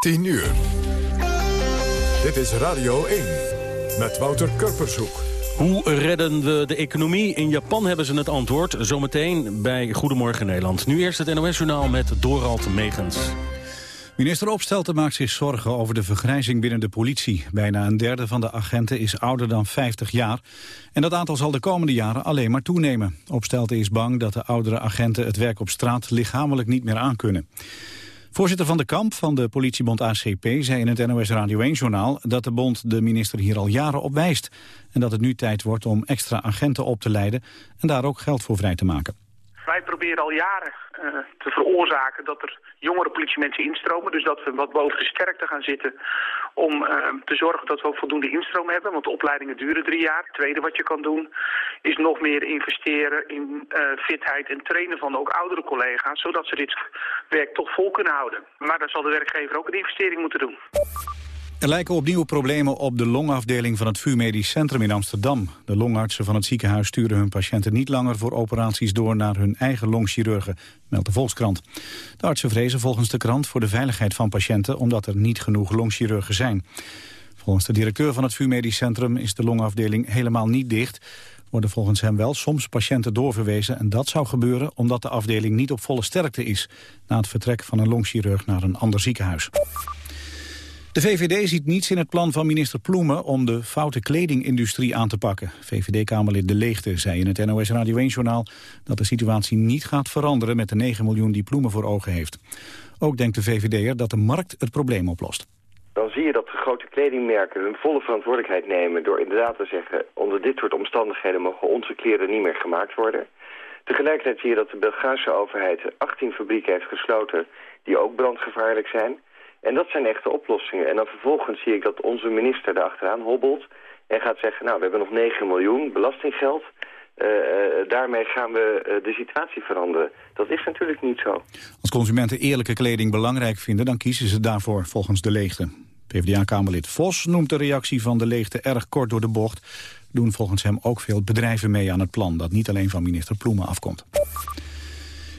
10 uur. Dit is Radio 1 met Wouter Kurpershoek. Hoe redden we de economie? In Japan hebben ze het antwoord. Zometeen bij Goedemorgen Nederland. Nu eerst het NOS-journaal met Dorald Megens. Minister Opstelten maakt zich zorgen over de vergrijzing binnen de politie. Bijna een derde van de agenten is ouder dan 50 jaar. En dat aantal zal de komende jaren alleen maar toenemen. Opstelten is bang dat de oudere agenten het werk op straat lichamelijk niet meer aankunnen. Voorzitter van de Kamp van de politiebond ACP zei in het NOS Radio 1-journaal... dat de bond de minister hier al jaren op wijst. En dat het nu tijd wordt om extra agenten op te leiden... en daar ook geld voor vrij te maken. Wij proberen al jaren uh, te veroorzaken dat er jongere politiemensen instromen. Dus dat we wat boven de sterkte gaan zitten om uh, te zorgen dat we voldoende instroom hebben. Want de opleidingen duren drie jaar. Het tweede wat je kan doen is nog meer investeren in uh, fitheid en trainen van ook oudere collega's. Zodat ze dit werk toch vol kunnen houden. Maar dan zal de werkgever ook een investering moeten doen. Er lijken opnieuw problemen op de longafdeling van het VU Medisch Centrum in Amsterdam. De longartsen van het ziekenhuis sturen hun patiënten niet langer voor operaties door naar hun eigen longchirurgen, meldt de Volkskrant. De artsen vrezen volgens de krant voor de veiligheid van patiënten omdat er niet genoeg longchirurgen zijn. Volgens de directeur van het VU Medisch Centrum is de longafdeling helemaal niet dicht. Worden volgens hem wel soms patiënten doorverwezen en dat zou gebeuren omdat de afdeling niet op volle sterkte is na het vertrek van een longchirurg naar een ander ziekenhuis. De VVD ziet niets in het plan van minister Ploemen om de foute kledingindustrie aan te pakken. VVD-Kamerlid De Leegte zei in het NOS Radio 1-journaal dat de situatie niet gaat veranderen met de 9 miljoen die Ploemen voor ogen heeft. Ook denkt de VVD'er dat de markt het probleem oplost. Dan zie je dat de grote kledingmerken hun volle verantwoordelijkheid nemen door inderdaad te zeggen onder dit soort omstandigheden mogen onze kleren niet meer gemaakt worden. Tegelijkertijd zie je dat de Belgische overheid 18 fabrieken heeft gesloten die ook brandgevaarlijk zijn. En dat zijn echte oplossingen. En dan vervolgens zie ik dat onze minister erachteraan hobbelt... en gaat zeggen, nou, we hebben nog 9 miljoen belastinggeld... Uh, daarmee gaan we uh, de situatie veranderen. Dat is natuurlijk niet zo. Als consumenten eerlijke kleding belangrijk vinden... dan kiezen ze daarvoor volgens de leegte. PvdA-kamerlid Vos noemt de reactie van de leegte erg kort door de bocht. Doen volgens hem ook veel bedrijven mee aan het plan... dat niet alleen van minister Ploemen afkomt.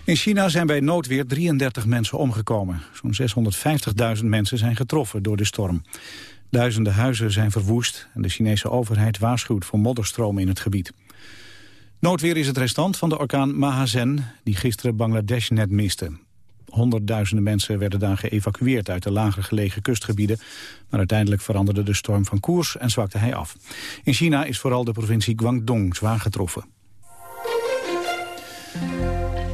In China zijn bij noodweer 33 mensen omgekomen. Zo'n 650.000 mensen zijn getroffen door de storm. Duizenden huizen zijn verwoest en de Chinese overheid waarschuwt voor modderstromen in het gebied. Noodweer is het restant van de orkaan Mahazen, die gisteren Bangladesh net miste. Honderdduizenden mensen werden daar geëvacueerd uit de lager gelegen kustgebieden. Maar uiteindelijk veranderde de storm van koers en zwakte hij af. In China is vooral de provincie Guangdong zwaar getroffen.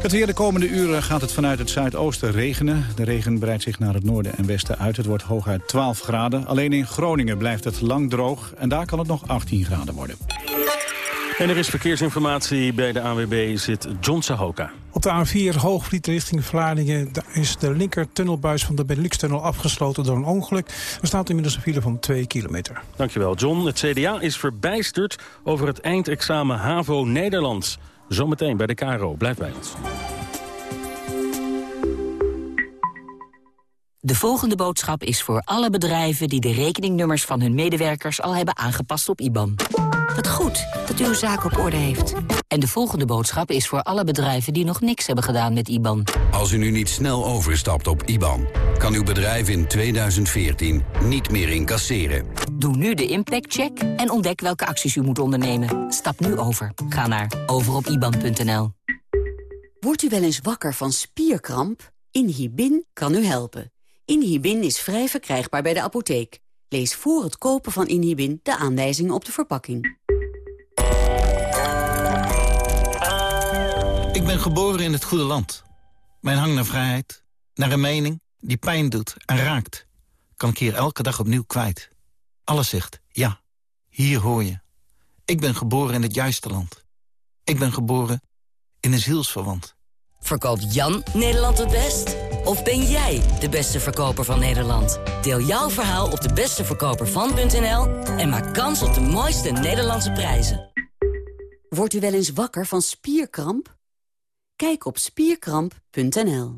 Het weer de komende uren gaat het vanuit het zuidoosten regenen. De regen breidt zich naar het noorden en westen uit. Het wordt hooguit 12 graden. Alleen in Groningen blijft het lang droog. En daar kan het nog 18 graden worden. En er is verkeersinformatie bij de ANWB zit John Sahoka. Op de A4 Hoogvliet richting Vlaardingen is de linker tunnelbuis van de Benelux-tunnel afgesloten door een ongeluk. Er staat inmiddels een file van 2 kilometer. Dankjewel John. Het CDA is verbijsterd over het eindexamen HAVO Nederlands. Zometeen bij de KRO. Blijf bij ons. De volgende boodschap is voor alle bedrijven die de rekeningnummers van hun medewerkers al hebben aangepast op IBAN. Wat goed dat u uw zaak op orde heeft. En de volgende boodschap is voor alle bedrijven die nog niks hebben gedaan met IBAN. Als u nu niet snel overstapt op IBAN, kan uw bedrijf in 2014 niet meer incasseren. Doe nu de impactcheck en ontdek welke acties u moet ondernemen. Stap nu over. Ga naar overopiban.nl. Wordt u wel eens wakker van spierkramp? Inhibin kan u helpen. Inhibin is vrij verkrijgbaar bij de apotheek. Lees voor het kopen van Inhibin de aanwijzingen op de verpakking. Ik ben geboren in het goede land. Mijn hang naar vrijheid, naar een mening die pijn doet en raakt... kan ik hier elke dag opnieuw kwijt. Alles zegt, ja, hier hoor je. Ik ben geboren in het juiste land. Ik ben geboren in een zielsverwant. Verkoopt Jan Nederland het best? Of ben jij de beste verkoper van Nederland? Deel jouw verhaal op de besteverkopervan.nl en maak kans op de mooiste Nederlandse prijzen. Wordt u wel eens wakker van spierkramp? Kijk op spierkramp.nl.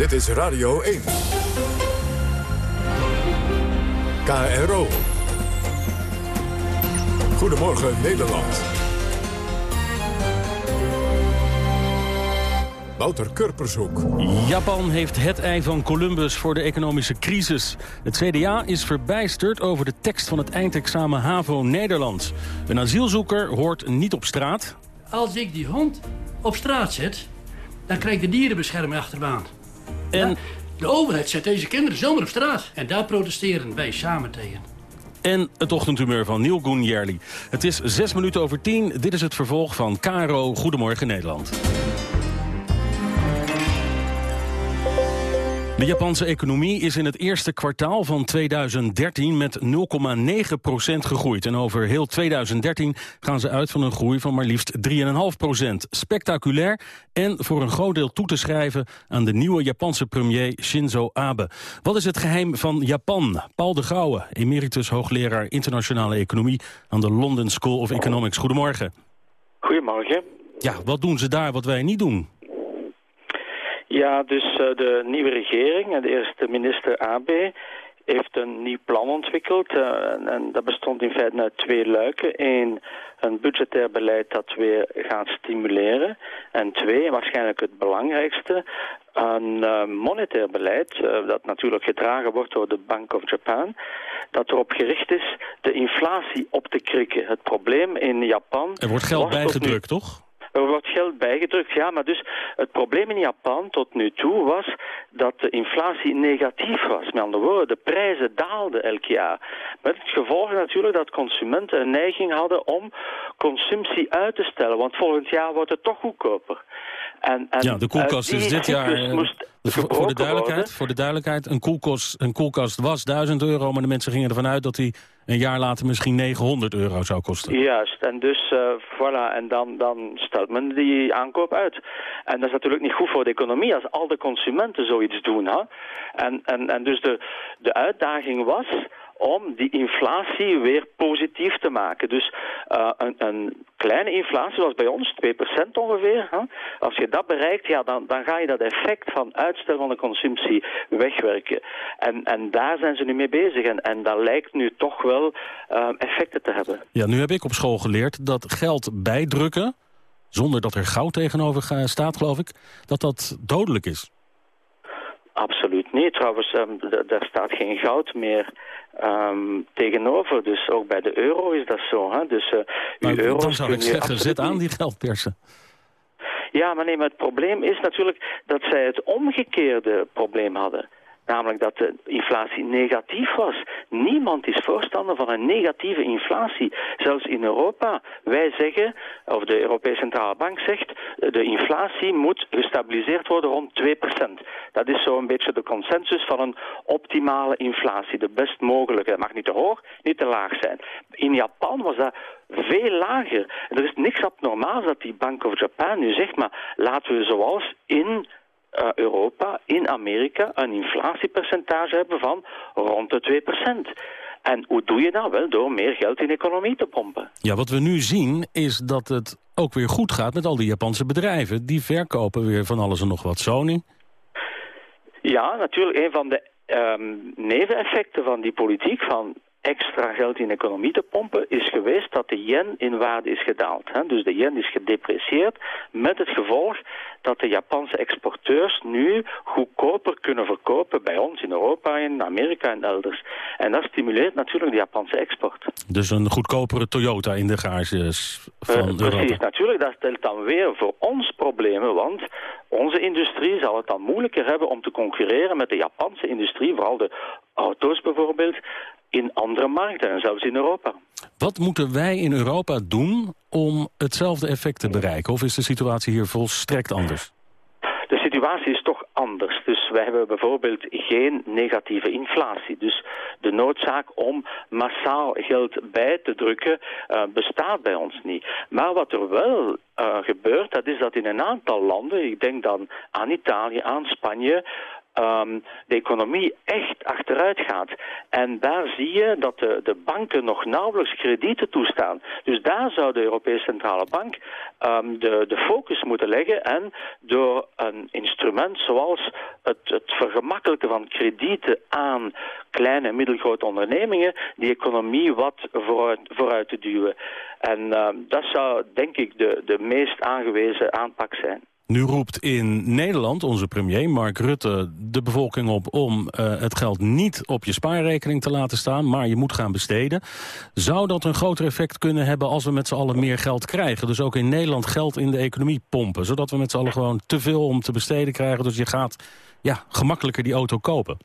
Dit is Radio 1. KRO. Goedemorgen Nederland. Wouter Kurpershoek. Japan heeft het ei van Columbus voor de economische crisis. Het CDA is verbijsterd over de tekst van het eindexamen HAVO Nederlands. Een asielzoeker hoort niet op straat. Als ik die hond op straat zet, dan krijgt de dierenbescherming achterbaan. En de overheid zet deze kinderen zomaar op straat. En daar protesteren wij samen tegen. En het ochtendhumeur van Neil Goenjerli. Het is zes minuten over tien. Dit is het vervolg van Caro Goedemorgen Nederland. De Japanse economie is in het eerste kwartaal van 2013 met 0,9% gegroeid. En over heel 2013 gaan ze uit van een groei van maar liefst 3,5% Spectaculair en voor een groot deel toe te schrijven aan de nieuwe Japanse premier Shinzo Abe. Wat is het geheim van Japan? Paul de Grauwe, emeritus hoogleraar internationale economie aan de London School of Economics. Goedemorgen. Goedemorgen. Ja, wat doen ze daar wat wij niet doen? Ja, dus uh, de nieuwe regering en de eerste minister Abe heeft een nieuw plan ontwikkeld. Uh, en, dat bestond in feite uit twee luiken. Eén, een budgetair beleid dat weer gaat stimuleren. En twee, waarschijnlijk het belangrijkste, een uh, monetair beleid dat natuurlijk gedragen wordt door de Bank of Japan. Dat erop gericht is de inflatie op te krikken. Het probleem in Japan... Er wordt geld bijgedrukt, toch? Er wordt geld bijgedrukt, ja, maar dus het probleem in Japan tot nu toe was dat de inflatie negatief was. Met andere woorden, de prijzen daalden elk jaar. Met het gevolg natuurlijk dat consumenten een neiging hadden om consumptie uit te stellen, want volgend jaar wordt het toch goedkoper. En, en ja, de koelkast is dit jaar... Eh, voor, voor, de duidelijkheid, voor de duidelijkheid, een koelkast, een koelkast was 1000 euro... maar de mensen gingen ervan uit dat die een jaar later misschien 900 euro zou kosten. Juist, en dus uh, voilà, en dan, dan stelt men die aankoop uit. En dat is natuurlijk niet goed voor de economie als al de consumenten zoiets doen. Hè? En, en, en dus de, de uitdaging was om die inflatie weer positief te maken. Dus uh, een, een, kleine inflatie, zoals bij ons, 2% ongeveer. Hè? Als je dat bereikt, ja, dan, dan ga je dat effect van uitstel van de consumptie wegwerken. En, en daar zijn ze nu mee bezig. En, en dat lijkt nu toch wel uh, effecten te hebben. Ja, nu heb ik op school geleerd dat geld bijdrukken, zonder dat er goud tegenover staat, geloof ik, dat dat dodelijk is. Absoluut niet. Trouwens, um, daar staat geen goud meer um, tegenover. Dus ook bij de euro is dat zo. Hè? Dus, uh, uw euro dan zou ik zeggen, zet aan die geldpersen. Ja, maar nee, maar het probleem is natuurlijk dat zij het omgekeerde probleem hadden. Namelijk dat de inflatie negatief was. Niemand is voorstander van een negatieve inflatie. Zelfs in Europa. Wij zeggen, of de Europese Centrale Bank zegt, de inflatie moet gestabiliseerd worden rond 2%. Dat is zo'n beetje de consensus van een optimale inflatie. De best mogelijke. Het mag niet te hoog, niet te laag zijn. In Japan was dat veel lager. er is niks abnormaals dat die Bank of Japan nu zegt, maar laten we zoals in Europa, in Amerika, een inflatiepercentage hebben van rond de 2%. En hoe doe je dat? Wel door meer geld in de economie te pompen. Ja, wat we nu zien is dat het ook weer goed gaat met al die Japanse bedrijven. Die verkopen weer van alles en nog wat. Sony? Ja, natuurlijk. Een van de um, neveneffecten van die politiek van extra geld in de economie te pompen, is geweest dat de yen in waarde is gedaald. Hè? Dus de yen is gedeprecieerd met het gevolg dat de Japanse exporteurs nu goedkoper kunnen verkopen bij ons in Europa, in Amerika en elders. En dat stimuleert natuurlijk de Japanse export. Dus een goedkopere Toyota in de garages van uh, Europa. Precies, natuurlijk. Dat stelt dan weer voor ons problemen, want onze industrie zal het dan moeilijker hebben om te concurreren met de Japanse industrie, vooral de auto's bijvoorbeeld, in andere markten en zelfs in Europa. Wat moeten wij in Europa doen om hetzelfde effect te bereiken? Of is de situatie hier volstrekt anders? De situatie is toch anders. Dus wij hebben bijvoorbeeld geen negatieve inflatie. Dus de noodzaak om massaal geld bij te drukken uh, bestaat bij ons niet. Maar wat er wel uh, gebeurt, dat is dat in een aantal landen, ik denk dan aan Italië, aan Spanje, um, de economie echt achteruit gaat. En daar zie je dat de, de banken nog nauwelijks kredieten toestaan. Dus daar zou de Europese Centrale Bank um, de, de focus moeten leggen en door een instrument zoals het, het vergemakkelijken van kredieten aan kleine en middelgrote ondernemingen die economie wat vooruit, vooruit te duwen. En um, dat zou denk ik de, de meest aangewezen aanpak zijn. Nu roept in Nederland onze premier Mark Rutte de bevolking op... om uh, het geld niet op je spaarrekening te laten staan, maar je moet gaan besteden. Zou dat een groter effect kunnen hebben als we met z'n allen meer geld krijgen? Dus ook in Nederland geld in de economie pompen... zodat we met z'n allen gewoon te veel om te besteden krijgen. Dus je gaat ja, gemakkelijker die auto kopen.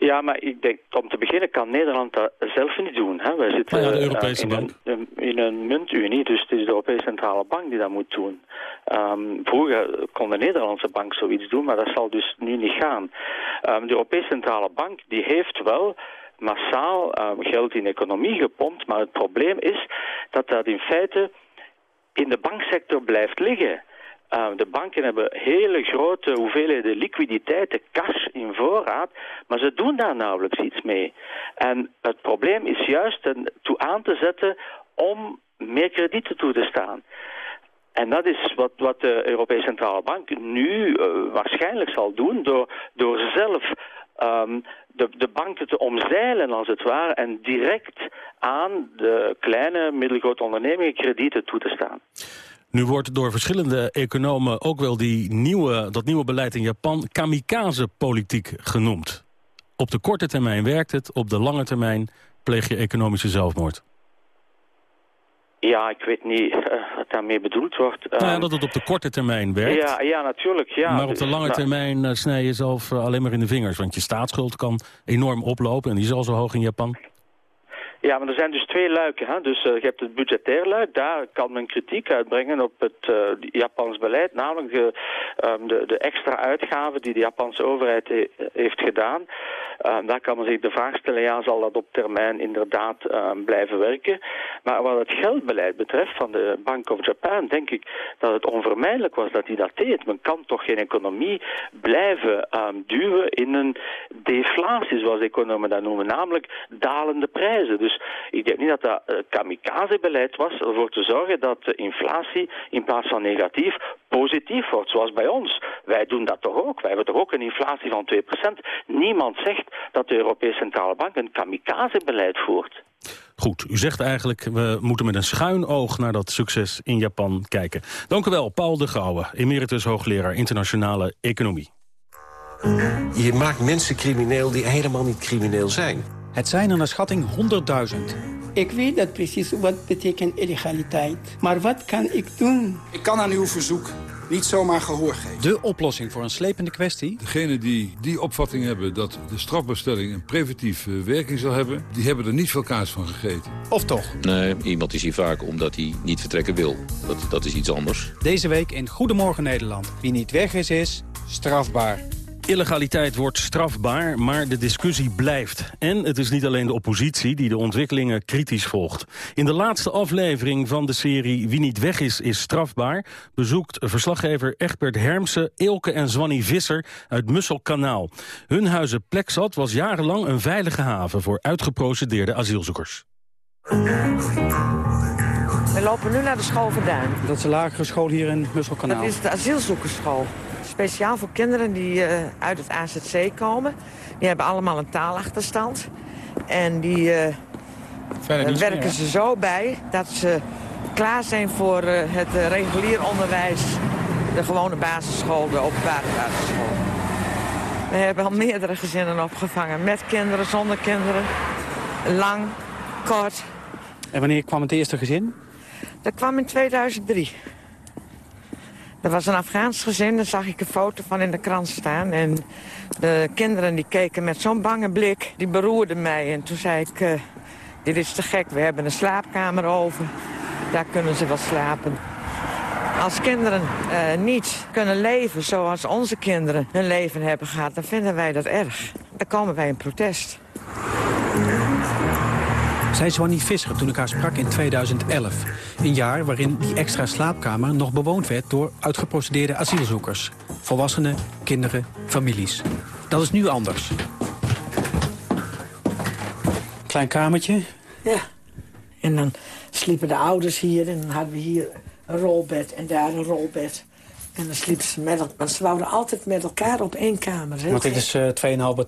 Ja, maar ik denk, om te beginnen kan Nederland dat zelf niet doen. Hè. Wij zitten ja, de Europese uh, in, bank. Een, in een muntunie, dus het is de Europese Centrale Bank die dat moet doen. Um, vroeger kon de Nederlandse bank zoiets doen, maar dat zal dus nu niet gaan. Um, de Europese Centrale Bank die heeft wel massaal um, geld in de economie gepompt, maar het probleem is dat dat in feite in de banksector blijft liggen. Uh, de banken hebben hele grote hoeveelheden liquiditeit, de cash in voorraad, maar ze doen daar nauwelijks iets mee. En het probleem is juist toe aan te zetten om meer kredieten toe te staan. En dat is wat, wat de Europese Centrale Bank nu uh, waarschijnlijk zal doen door, door zelf um, de, de banken te omzeilen als het ware en direct aan de kleine, middelgrote ondernemingen kredieten toe te staan. Nu wordt door verschillende economen ook wel die nieuwe, dat nieuwe beleid in Japan kamikaze-politiek genoemd. Op de korte termijn werkt het, op de lange termijn pleeg je economische zelfmoord. Ja, ik weet niet uh, wat daarmee bedoeld wordt. Nou ja, dat het op de korte termijn werkt. Ja, ja natuurlijk. Ja. Maar op de lange termijn uh, snij je jezelf uh, alleen maar in de vingers. Want je staatsschuld kan enorm oplopen en die is al zo hoog in Japan. Ja, maar er zijn dus twee luiken. Hè? Dus uh, je hebt het budgetair luik, daar kan men kritiek uitbrengen op het uh, Japans beleid, namelijk de, um, de, de, extra uitgaven die de Japanse overheid he heeft gedaan. Um, daar kan men zich de vraag stellen, ja, zal dat op termijn inderdaad um, blijven werken? Maar wat het geldbeleid betreft van de Bank of Japan, denk ik dat het onvermijdelijk was dat hij dat deed. Men kan toch geen economie blijven duwen in een deflatie, zoals economen dat noemen, namelijk dalende prijzen. Dus dus ik denk niet dat dat uh, kamikaze-beleid was ervoor te zorgen dat de inflatie in plaats van negatief positief wordt, zoals bij ons. Wij doen dat toch ook. Wij hebben toch ook een inflatie van 2%. Niemand zegt dat de Europese Centrale Bank een kamikaze-beleid voert. Goed, u zegt eigenlijk, we moeten met een schuin oog naar dat succes in Japan kijken. Dank u wel, Paul de Gouwe, emeritus hoogleraar internationale economie. Je maakt mensen crimineel die helemaal niet crimineel zijn. Het zijn er naar schatting 100.000. Ik weet dat precies wat betekent illegaliteit. Maar wat kan ik doen? Ik kan aan uw verzoek niet zomaar gehoor geven. De oplossing voor een slepende kwestie? Degenen die die opvatting hebben dat de strafbestelling een preventieve werking zal hebben... die hebben er niet veel kaas van gegeten. Of toch? Nee, iemand is hier vaak omdat hij niet vertrekken wil. Dat, dat is iets anders. Deze week in Goedemorgen Nederland. Wie niet weg is, is strafbaar. Illegaliteit wordt strafbaar, maar de discussie blijft. En het is niet alleen de oppositie die de ontwikkelingen kritisch volgt. In de laatste aflevering van de serie Wie niet weg is, is strafbaar... bezoekt verslaggever Egbert Hermsen, Ilke en Zwanny Visser uit Musselkanaal. Hun huizen Plexat was jarenlang een veilige haven... voor uitgeprocedeerde asielzoekers. We lopen nu naar de school Verduin. Dat is de lagere school hier in Musselkanaal. Dat is de asielzoekersschool speciaal voor kinderen die uh, uit het AZC komen. Die hebben allemaal een taalachterstand. En die uh, werken ze zo bij dat ze klaar zijn voor uh, het regulier onderwijs. De gewone basisschool, de openbare basisschool. We hebben al meerdere gezinnen opgevangen. Met kinderen, zonder kinderen. Lang, kort. En wanneer kwam het eerste gezin? Dat kwam in 2003. Er was een Afghaans gezin, daar zag ik een foto van in de krant staan. En de kinderen die keken met zo'n bange blik, die beroerden mij. En toen zei ik, uh, dit is te gek, we hebben een slaapkamer over. Daar kunnen ze wel slapen. Als kinderen uh, niet kunnen leven zoals onze kinderen hun leven hebben gehad... dan vinden wij dat erg. Dan komen wij in protest. Zij Zwanny Visser toen ik haar sprak in 2011. Een jaar waarin die extra slaapkamer nog bewoond werd... door uitgeprocedeerde asielzoekers. Volwassenen, kinderen, families. Dat is nu anders. Klein kamertje. Ja. En dan sliepen de ouders hier en dan hadden we hier een rolbed en daar een rolbed. En dan sliepen ze met elkaar. ze wouden altijd met elkaar op één kamer. Want dit is uh, 2,5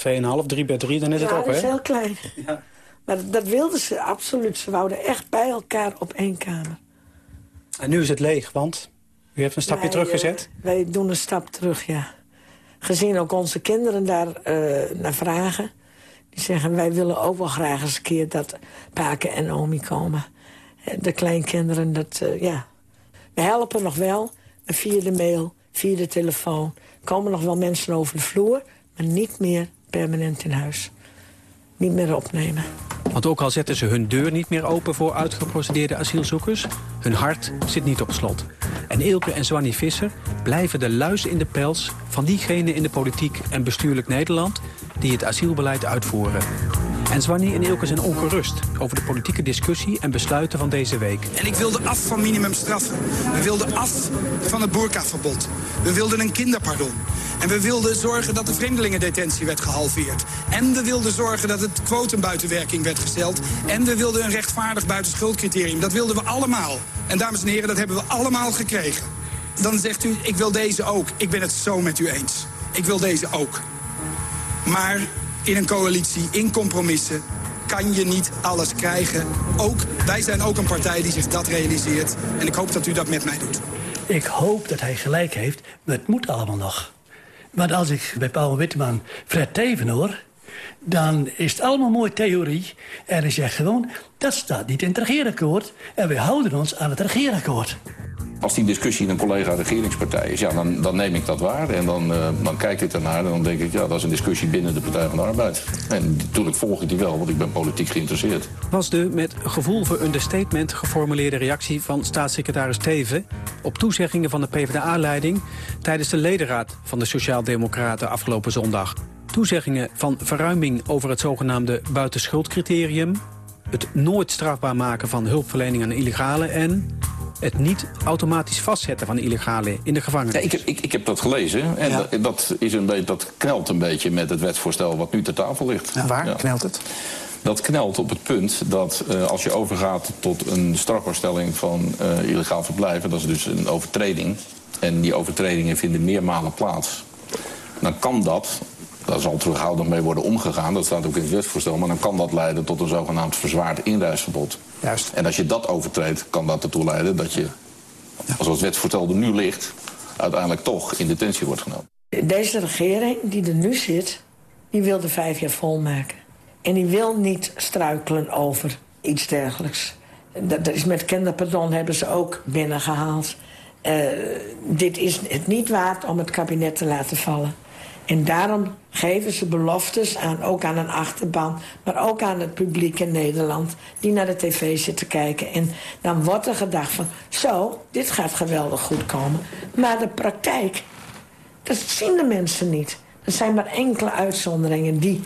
bij 2,5, 3 bij 3, dan is ja, het op, hè? hè? dat is heel klein. Ja. Maar dat wilden ze absoluut. Ze wouden echt bij elkaar op één kamer. En nu is het leeg, want u heeft een stapje wij, teruggezet? Uh, wij doen een stap terug, ja. Gezien ook onze kinderen daar uh, naar vragen. Die zeggen, wij willen ook wel graag eens een keer dat Paken en Omi komen. De kleinkinderen, dat, uh, ja. We helpen nog wel, via de mail, via de telefoon. komen nog wel mensen over de vloer, maar niet meer permanent in huis. Niet meer opnemen. Want ook al zetten ze hun deur niet meer open voor uitgeprocedeerde asielzoekers... hun hart zit niet op slot. En Eelke en Zwanny Visser blijven de luis in de pels... van diegenen in de politiek en bestuurlijk Nederland... die het asielbeleid uitvoeren. En Zwanny en Eelke zijn ongerust over de politieke discussie en besluiten van deze week. En ik wilde af van minimumstraffen. We wilden af van het boerkaverbod. We wilden een kinderpardon. En we wilden zorgen dat de vreemdelingendetentie werd gehalveerd. En we wilden zorgen dat het quotum buiten werking werd gesteld. En we wilden een rechtvaardig buitenschuldcriterium. Dat wilden we allemaal. En dames en heren, dat hebben we allemaal gekregen. Dan zegt u, ik wil deze ook. Ik ben het zo met u eens. Ik wil deze ook. Maar in een coalitie, in compromissen, kan je niet alles krijgen. Ook, wij zijn ook een partij die zich dat realiseert. En ik hoop dat u dat met mij doet. Ik hoop dat hij gelijk heeft, het moet allemaal nog. Want als ik bij Paul Witteman Fred Teven hoor... dan is het allemaal mooi theorie. En hij zegt gewoon, dat staat niet in het regeerakkoord. En we houden ons aan het regeerakkoord. Als die discussie in een collega-regeringspartij is, ja, dan, dan neem ik dat waar. En dan, uh, dan kijk ik ernaar en dan denk ik, ja, dat is een discussie binnen de Partij van de Arbeid. En natuurlijk volg ik die wel, want ik ben politiek geïnteresseerd. Was de met gevoel voor understatement geformuleerde reactie van staatssecretaris Teven... op toezeggingen van de PvdA-leiding tijdens de ledenraad van de Sociaaldemocraten afgelopen zondag. Toezeggingen van verruiming over het zogenaamde buitenschuldcriterium... het nooit strafbaar maken van hulpverlening aan illegale en het niet automatisch vastzetten van illegale in de gevangenis. Ja, ik, heb, ik, ik, heb dat gelezen en ja. dat, dat, is een beetje, dat knelt een beetje met het wetsvoorstel wat nu ter tafel ligt. Ja, waar ja. knelt het? Dat knelt op het punt dat uh, als je overgaat tot een strafbaarstelling van uh, illegaal verblijven... dat is dus een overtreding, en die overtredingen vinden meermalen plaats... dan kan dat, daar zal terughoudend mee worden omgegaan... dat staat ook in het wetsvoorstel, maar dan kan dat leiden tot een zogenaamd verzwaard inreisverbod. Juist. En als je dat overtreedt, kan dat ertoe leiden dat je, als het wetsvoorstel er nu ligt... uiteindelijk toch in detentie wordt genomen. Deze regering die er nu zit, die wil de vijf jaar volmaken. En die wil niet struikelen over iets dergelijks. Dat is met kinderpardon hebben ze ook binnengehaald. Uh, dit is het niet waard om het kabinet te laten vallen. En daarom geven ze beloftes aan, ook aan een achterban... maar ook aan het publiek in Nederland die naar de tv zit te kijken. En dan wordt er gedacht van, zo, dit gaat geweldig goed komen. Maar de praktijk, dat zien de mensen niet. Er zijn maar enkele uitzonderingen die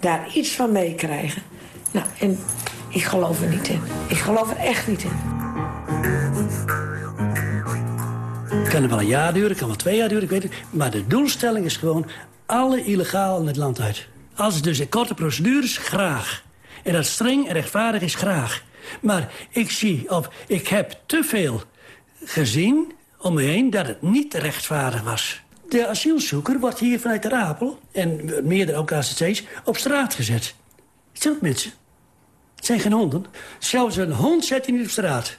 daar iets van meekrijgen. Nou, en ik geloof er niet in. Ik geloof er echt niet in. Kan wel een jaar duren, kan wel twee jaar duren, ik weet het. Maar de doelstelling is gewoon alle illegalen het land uit. Als het dus in korte procedures, graag. En dat streng en rechtvaardig is, graag. Maar ik zie, of ik heb te veel gezien om me heen... dat het niet rechtvaardig was. De asielzoeker wordt hier vanuit de Rapel... en meerdere ook AZC's, op straat gezet. Het mensen. Het zijn geen honden. Zelfs een hond zet je niet op straat.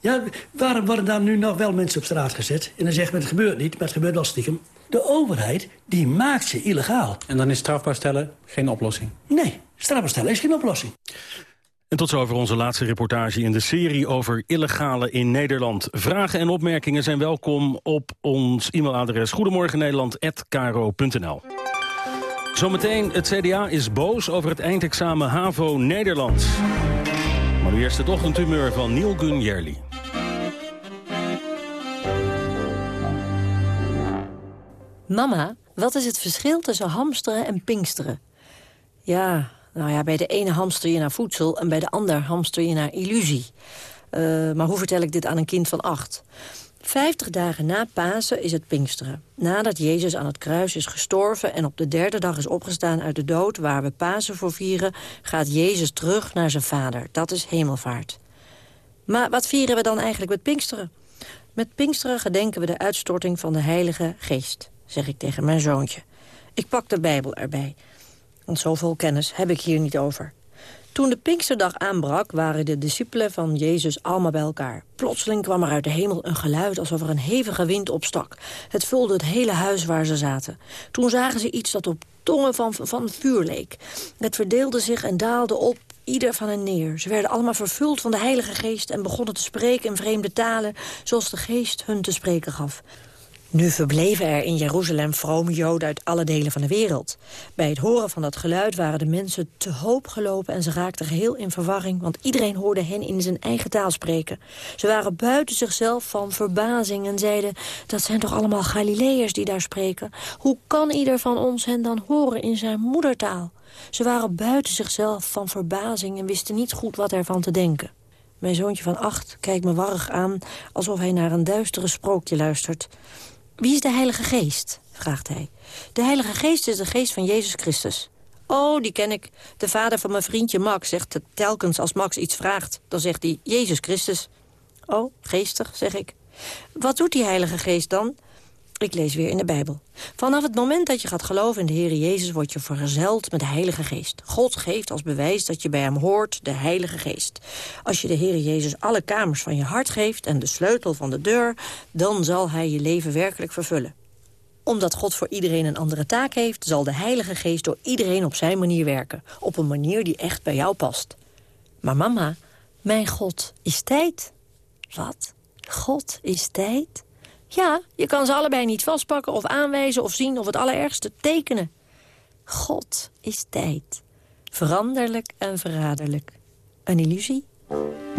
Ja, waarom worden dan nu nog wel mensen op straat gezet? En dan zegt men, het gebeurt niet, maar het gebeurt wel stiekem. De overheid, die maakt ze illegaal. En dan is strafbaar stellen geen oplossing? Nee, strafbaar stellen is geen oplossing. En tot zover onze laatste reportage in de serie over illegale in Nederland. Vragen en opmerkingen zijn welkom op ons e-mailadres goedemorgennederland.kro.nl. Zometeen, het CDA is boos over het eindexamen HAVO Nederlands. Maar nu eerst het ochtendhumeur van Neil Gunjerli. Mama, wat is het verschil tussen hamsteren en pinksteren? Ja, nou ja, bij de ene hamster je naar voedsel... en bij de ander hamster je naar illusie. Uh, maar hoe vertel ik dit aan een kind van acht? Vijftig dagen na Pasen is het Pinksteren. Nadat Jezus aan het kruis is gestorven en op de derde dag is opgestaan uit de dood... waar we Pasen voor vieren, gaat Jezus terug naar zijn vader. Dat is hemelvaart. Maar wat vieren we dan eigenlijk met Pinksteren? Met Pinksteren gedenken we de uitstorting van de Heilige Geest, zeg ik tegen mijn zoontje. Ik pak de Bijbel erbij, want zoveel kennis heb ik hier niet over. Toen de Pinksterdag aanbrak, waren de discipelen van Jezus allemaal bij elkaar. Plotseling kwam er uit de hemel een geluid alsof er een hevige wind opstak. Het vulde het hele huis waar ze zaten. Toen zagen ze iets dat op tongen van, van vuur leek. Het verdeelde zich en daalde op ieder van hen neer. Ze werden allemaal vervuld van de Heilige Geest... en begonnen te spreken in vreemde talen, zoals de Geest hun te spreken gaf. Nu verbleven er in Jeruzalem vrome joden uit alle delen van de wereld. Bij het horen van dat geluid waren de mensen te hoop gelopen... en ze raakten geheel in verwarring, want iedereen hoorde hen in zijn eigen taal spreken. Ze waren buiten zichzelf van verbazing en zeiden... dat zijn toch allemaal Galileërs die daar spreken? Hoe kan ieder van ons hen dan horen in zijn moedertaal? Ze waren buiten zichzelf van verbazing en wisten niet goed wat ervan te denken. Mijn zoontje van acht kijkt me warrig aan... alsof hij naar een duistere sprookje luistert. Wie is de Heilige Geest? vraagt hij. De Heilige Geest is de geest van Jezus Christus. Oh, die ken ik. De vader van mijn vriendje Max zegt het telkens als Max iets vraagt. Dan zegt hij Jezus Christus. Oh, geestig, zeg ik. Wat doet die Heilige Geest dan? Ik lees weer in de Bijbel. Vanaf het moment dat je gaat geloven in de Heer Jezus... word je verzeld met de Heilige Geest. God geeft als bewijs dat je bij hem hoort de Heilige Geest. Als je de Heer Jezus alle kamers van je hart geeft... en de sleutel van de deur, dan zal hij je leven werkelijk vervullen. Omdat God voor iedereen een andere taak heeft... zal de Heilige Geest door iedereen op zijn manier werken. Op een manier die echt bij jou past. Maar mama, mijn God is tijd. Wat? God is tijd? Ja, je kan ze allebei niet vastpakken of aanwijzen of zien of het allerergste tekenen. God is tijd. Veranderlijk en verraderlijk. Een illusie?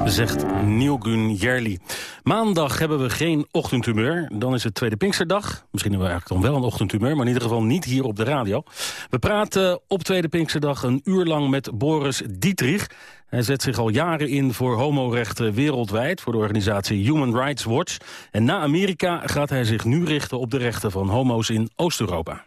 Zegt Nielgun Jerli. Maandag hebben we geen ochtendhumeur. Dan is het Tweede Pinksterdag. Misschien hebben we eigenlijk dan wel een ochtendhumeur... maar in ieder geval niet hier op de radio. We praten op Tweede Pinksterdag een uur lang met Boris Dietrich. Hij zet zich al jaren in voor homorechten wereldwijd... voor de organisatie Human Rights Watch. En na Amerika gaat hij zich nu richten op de rechten van homo's in Oost-Europa.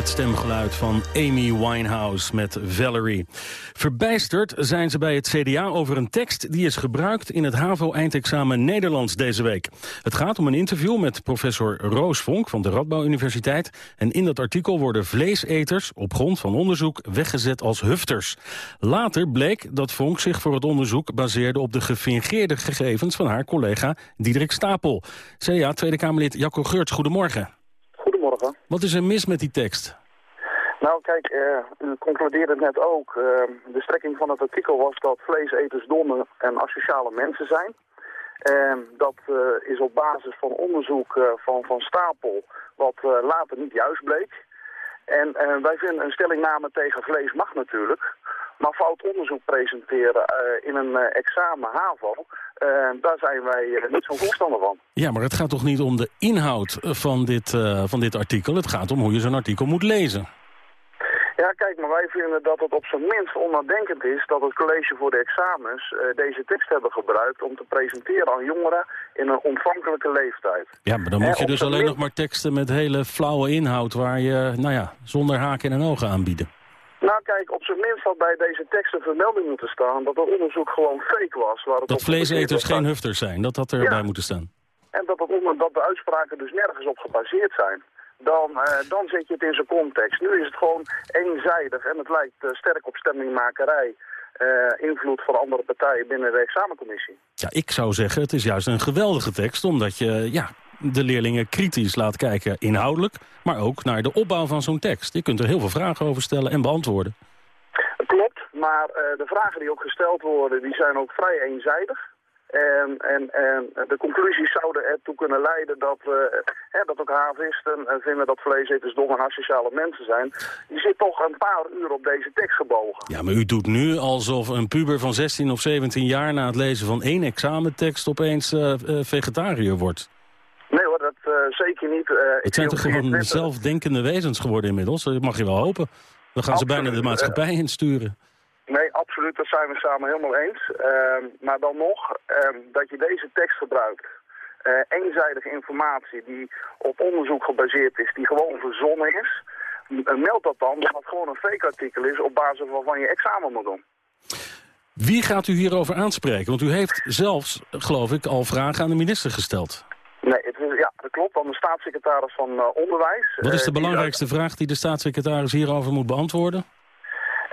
Het stemgeluid van Amy Winehouse met Valerie. Verbijsterd zijn ze bij het CDA over een tekst die is gebruikt in het HAVO-eindexamen Nederlands deze week. Het gaat om een interview met professor Roos Vonk van de Radbouw Universiteit. En in dat artikel worden vleeseters op grond van onderzoek weggezet als hufters. Later bleek dat Vonk zich voor het onderzoek baseerde op de gefingeerde gegevens van haar collega Diederik Stapel. CDA Tweede Kamerlid Jacco Geurts, goedemorgen. Wat is er mis met die tekst? Nou kijk, uh, u concludeerde het net ook. Uh, de strekking van het artikel was dat vleeseters domme en asociale mensen zijn. En dat uh, is op basis van onderzoek van, van Stapel, wat later niet juist bleek. En wij vinden een stellingname tegen vlees mag natuurlijk. Maar fout onderzoek presenteren in een examen HAVO, daar zijn wij niet zo'n voorstander van. Ja, maar het gaat toch niet om de inhoud van dit, van dit artikel? Het gaat om hoe je zo'n artikel moet lezen. Ja, kijk, maar wij vinden dat het op zijn minst onnadenkend is dat het college voor de examens uh, deze tekst hebben gebruikt om te presenteren aan jongeren in een ontvankelijke leeftijd. Ja, maar dan moet je dus alleen nog maar teksten met hele flauwe inhoud waar je, nou ja, zonder haken en ogen aanbieden. Nou kijk, op zijn minst had bij deze tekst een vermelding moeten staan dat het onderzoek gewoon fake was. Waar het dat vleeseters geen hufters zijn, dat had erbij ja. moeten staan. En dat, het, dat de uitspraken dus nergens op gebaseerd zijn dan, uh, dan zet je het in zijn context. Nu is het gewoon eenzijdig en het lijkt uh, sterk op stemmingmakerij. Uh, invloed van andere partijen binnen de examencommissie. Ja, ik zou zeggen, het is juist een geweldige tekst... omdat je ja, de leerlingen kritisch laat kijken inhoudelijk... maar ook naar de opbouw van zo'n tekst. Je kunt er heel veel vragen over stellen en beantwoorden. Klopt, maar de vragen die ook gesteld worden... die zijn ook vrij eenzijdig. En, en, en de conclusies zouden ertoe kunnen leiden dat, we, hè, dat ook havisten vinden dat vleeseters dom en asociale mensen zijn. Je zit toch een paar uur op deze tekst gebogen. Ja, maar u doet nu alsof een puber van 16 of 17 jaar na het lezen van één examentekst opeens uh, vegetariër wordt. Nee hoor, dat uh, zeker niet. het zijn toch gewoon zelfdenkende wezens geworden inmiddels? Dat mag je wel hopen. Dan gaan Absoluut. ze bijna de maatschappij insturen. Nee, absoluut, dat zijn we samen helemaal eens. Uh, maar dan nog, uh, dat je deze tekst gebruikt, uh, eenzijdige informatie die op onderzoek gebaseerd is, die gewoon verzonnen is, meld dat dan dat het gewoon een fake artikel is op basis waarvan je examen moet doen. Wie gaat u hierover aanspreken? Want u heeft zelfs, geloof ik, al vragen aan de minister gesteld. Nee, het is, ja, dat klopt. Aan de staatssecretaris van Onderwijs. Wat is de belangrijkste vraag die de staatssecretaris hierover moet beantwoorden?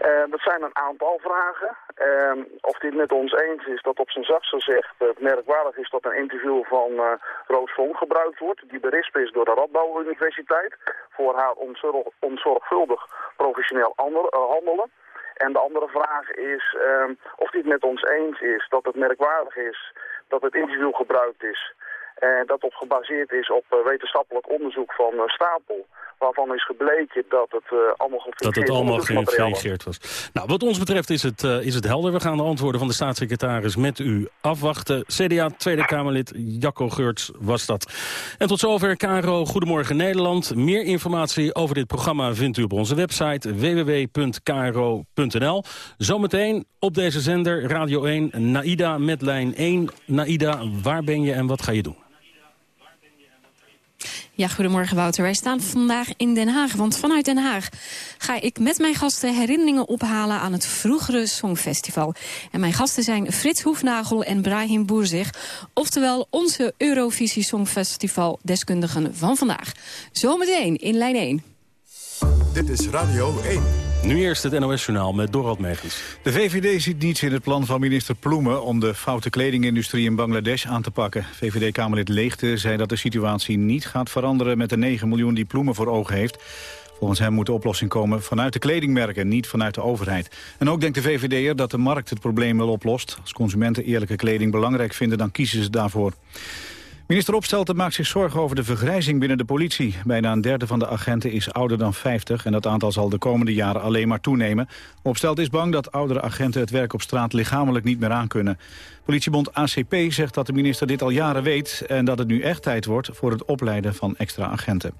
Uh, dat zijn een aantal vragen. Uh, of hij het met ons eens is dat op zijn zachtst gezegd het merkwaardig is dat een interview van uh, Roos Vonk gebruikt wordt. Die berispt is door de Radboud Universiteit voor haar onzorg, onzorgvuldig professioneel ander, handelen. En de andere vraag is ehm, of hij het met ons eens is dat het merkwaardig is dat het interview gebruikt is. En dat op gebaseerd is op wetenschappelijk onderzoek van Stapel waarvan is gebleken dat het allemaal Dat het allemaal geïnfringeerd was. Nou, wat ons betreft is het, is het helder. We gaan de antwoorden van de staatssecretaris met u afwachten. CDA Tweede Kamerlid Jacco Geurts was dat. En tot zover, Caro. Goedemorgen Nederland. Meer informatie over dit programma vindt u op onze website www.kro.nl. Zometeen op deze zender Radio 1, Naida met lijn 1. Naida, waar ben je en wat ga je doen? Ja, goedemorgen Wouter. Wij staan vandaag in Den Haag, want vanuit Den Haag ga ik met mijn gasten herinneringen ophalen aan het vroegere Songfestival. En mijn gasten zijn Frits Hoefnagel en Brahim Boerzig, oftewel onze Eurovisie Songfestival deskundigen van vandaag. Zometeen in lijn 1. Dit is Radio 1. Nu eerst het NOS-journaal met Dorald Megens. De VVD ziet niets in het plan van minister Ploemen... om de foute kledingindustrie in Bangladesh aan te pakken. VVD-Kamerlid Leegte zei dat de situatie niet gaat veranderen... met de 9 miljoen die Ploemen voor ogen heeft. Volgens hem moet de oplossing komen vanuit de kledingmerken, niet vanuit de overheid. En ook denkt de VVD'er dat de markt het probleem wel oplost. Als consumenten eerlijke kleding belangrijk vinden, dan kiezen ze daarvoor. Minister Opstelten maakt zich zorgen over de vergrijzing binnen de politie. Bijna een derde van de agenten is ouder dan 50 en dat aantal zal de komende jaren alleen maar toenemen. Opstelten is bang dat oudere agenten het werk op straat lichamelijk niet meer aankunnen. Politiebond ACP zegt dat de minister dit al jaren weet en dat het nu echt tijd wordt voor het opleiden van extra agenten.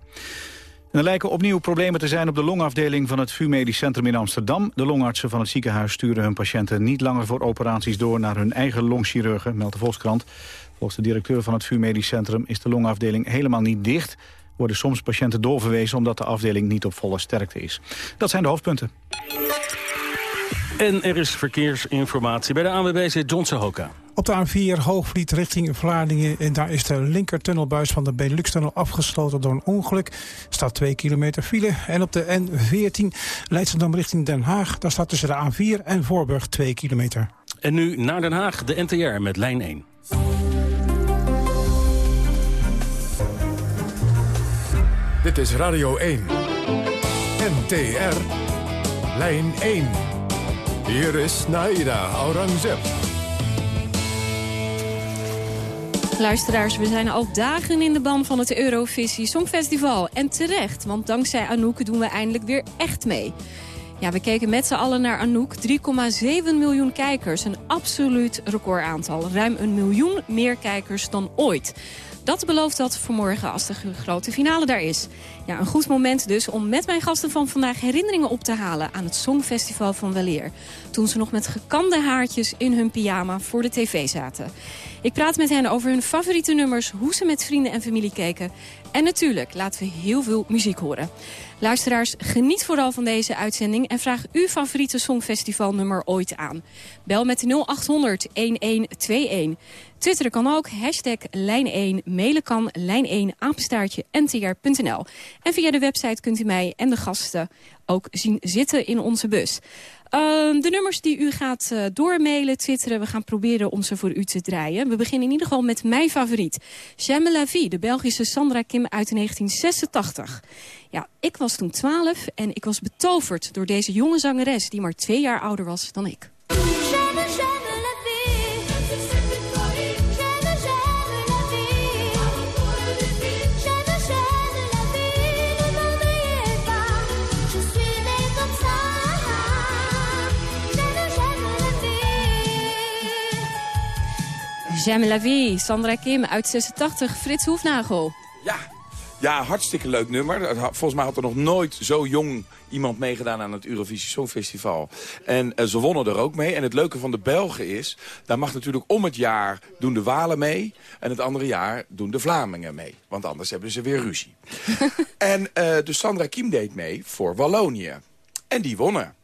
En er lijken opnieuw problemen te zijn op de longafdeling van het VU Medisch Centrum in Amsterdam. De longartsen van het ziekenhuis sturen hun patiënten niet langer voor operaties door naar hun eigen longchirurgen, meldt de Volkskrant. Volgens de directeur van het VU Medisch Centrum is de longafdeling helemaal niet dicht. worden soms patiënten doorverwezen omdat de afdeling niet op volle sterkte is. Dat zijn de hoofdpunten. En er is verkeersinformatie bij de ANWB zit John Sahoka. Op de A4 Hoogvliet richting Vlaardingen. En daar is de linkertunnelbuis van de Benelux-tunnel afgesloten door een ongeluk. Staat 2 kilometer file. En op de N14 Leidschendam richting Den Haag. Daar staat tussen de A4 en Voorburg 2 kilometer. En nu naar Den Haag, de NTR met lijn 1. Dit is Radio 1. NTR. Lijn 1. Hier is Naida Aurangzeb. Luisteraars, we zijn al dagen in de ban van het Eurovisie Songfestival. En terecht, want dankzij Anouk doen we eindelijk weer echt mee. Ja, we keken met z'n allen naar Anouk. 3,7 miljoen kijkers, een absoluut recordaantal. Ruim een miljoen meer kijkers dan ooit. Dat belooft dat voor morgen als de grote finale daar is. Ja, een goed moment dus om met mijn gasten van vandaag herinneringen op te halen... aan het Songfestival van Weleer. Toen ze nog met gekande haartjes in hun pyjama voor de tv zaten. Ik praat met hen over hun favoriete nummers, hoe ze met vrienden en familie keken... en natuurlijk laten we heel veel muziek horen. Luisteraars, geniet vooral van deze uitzending... en vraag uw favoriete Songfestivalnummer ooit aan. Bel met 0800 1121. Twitteren kan ook, hashtag lijn1, mailen kan lijn1 apenstaartje ntr.nl. En via de website kunt u mij en de gasten ook zien zitten in onze bus. Ehm, de nummers die u gaat uh, doormailen, twitteren, we gaan proberen om ze voor u te draaien. We beginnen in ieder geval met mijn favoriet. J'aime la vie, de Belgische Sandra Kim uit 1986. Ja, ik was toen 12 en ik was betoverd door deze jonge zangeres... die maar twee jaar ouder was dan ik. J'aime la vie, Sandra Kim uit 86, Frits Hoefnagel. Ja, ja, hartstikke leuk nummer. Volgens mij had er nog nooit zo jong iemand meegedaan aan het Eurovisie Songfestival. En uh, ze wonnen er ook mee. En het leuke van de Belgen is, daar mag natuurlijk om het jaar doen de Walen mee. En het andere jaar doen de Vlamingen mee. Want anders hebben ze weer ruzie. en uh, dus Sandra Kim deed mee voor Wallonië. En die wonnen.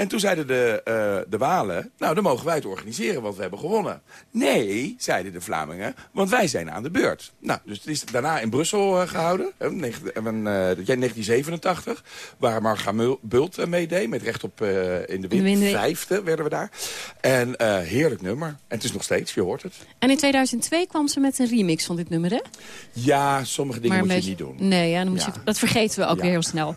En toen zeiden de, uh, de Walen, nou dan mogen wij het organiseren, want we hebben gewonnen. Nee, zeiden de Vlamingen, want wij zijn aan de beurt. Nou, dus het is daarna in Brussel uh, gehouden, uh, 1987, waar Marga Bult meedeed, met recht op in de wind. Vijfde werden we daar. En heerlijk nummer. En het is nog steeds, je hoort het. En in 2002 kwam ze met een remix van dit nummer, hè? Ja, sommige dingen moet je niet doen. Nee, ja, dan moet Je, dat vergeten we ook ja. weer heel snel.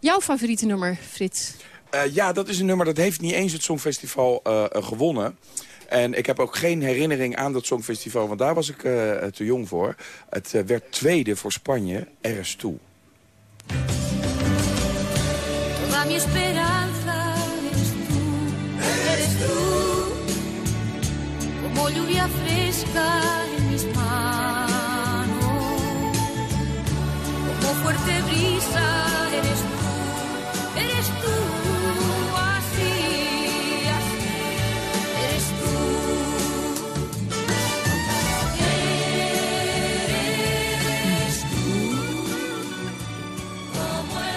Jouw favoriete nummer, Frits? Uh, ja, dat is een nummer dat heeft niet eens het Songfestival uh, uh, gewonnen. En ik heb ook geen herinnering aan dat Songfestival, want daar was ik te jong voor. Het werd tweede voor Spanje, er is toe. Fuerte brisa eres tú,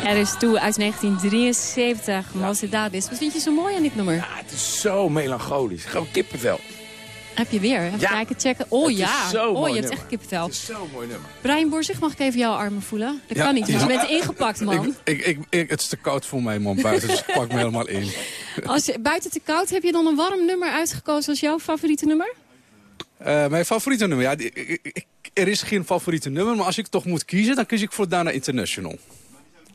Er is toe uit 1973, Mocedades. Wat vind je zo mooi aan dit nummer? Ja, het is zo melancholisch. Gewoon kippenvel. Heb je weer? Even ja. kijken, checken. Oh het ja. oh, je hebt echt kippenvel. Het is zo'n mooi nummer. Brian Borzig, mag ik even jouw armen voelen? Dat ja. kan niet, want je bent ingepakt, man. Ik, ik, ik, het is te koud voor mij, man, buiten. dus ik pak me helemaal in. Als je, buiten te koud, heb je dan een warm nummer uitgekozen als jouw favoriete nummer? Uh, mijn favoriete nummer? Ja, ik, er is geen favoriete nummer, maar als ik toch moet kiezen, dan kies ik voor Dana International.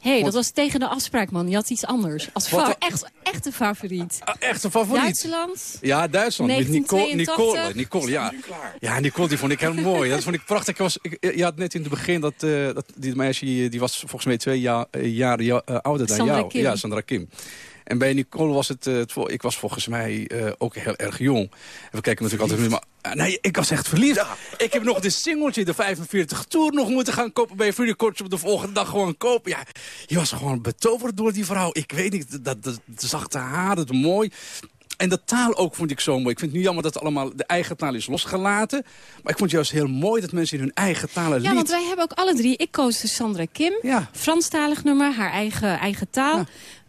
Hé, hey, dat was tegen de afspraak, man. Je had iets anders. Als fa echt, echt een favoriet. Uh, echt een favoriet? Duitsland? Ja, Duitsland. Met Nicole, Nicole, Nicole, ja. Ja, Nicole, die vond ik heel mooi. Dat vond ik prachtig. Ik was, ik, je had net in het begin dat, uh, dat die meisje, die was volgens mij twee jaar, jaar uh, ouder dan Sandra jou. Kim. Ja, Sandra Kim. En bij Nicole was het, uh, het ik was volgens mij uh, ook heel erg jong. En we kijken natuurlijk altijd... Maar, uh, nee, ik was echt verliefd. Ja. Ik heb nog dit singeltje, de 45 Tour, nog moeten gaan kopen bij Freedom Coach op de volgende dag gewoon kopen. Ja, je was gewoon betoverd door die vrouw. Ik weet niet, dat, dat, de zachte haren, het mooi. en de taal ook vond ik zo mooi. Ik vind het nu jammer dat allemaal de eigen taal is losgelaten. Maar ik vond het juist heel mooi dat mensen in hun eigen talen Ja, want wij hebben ook alle drie... Ik koos voor Sandra Kim. Ja. Franstalig nummer, haar eigen, eigen taal.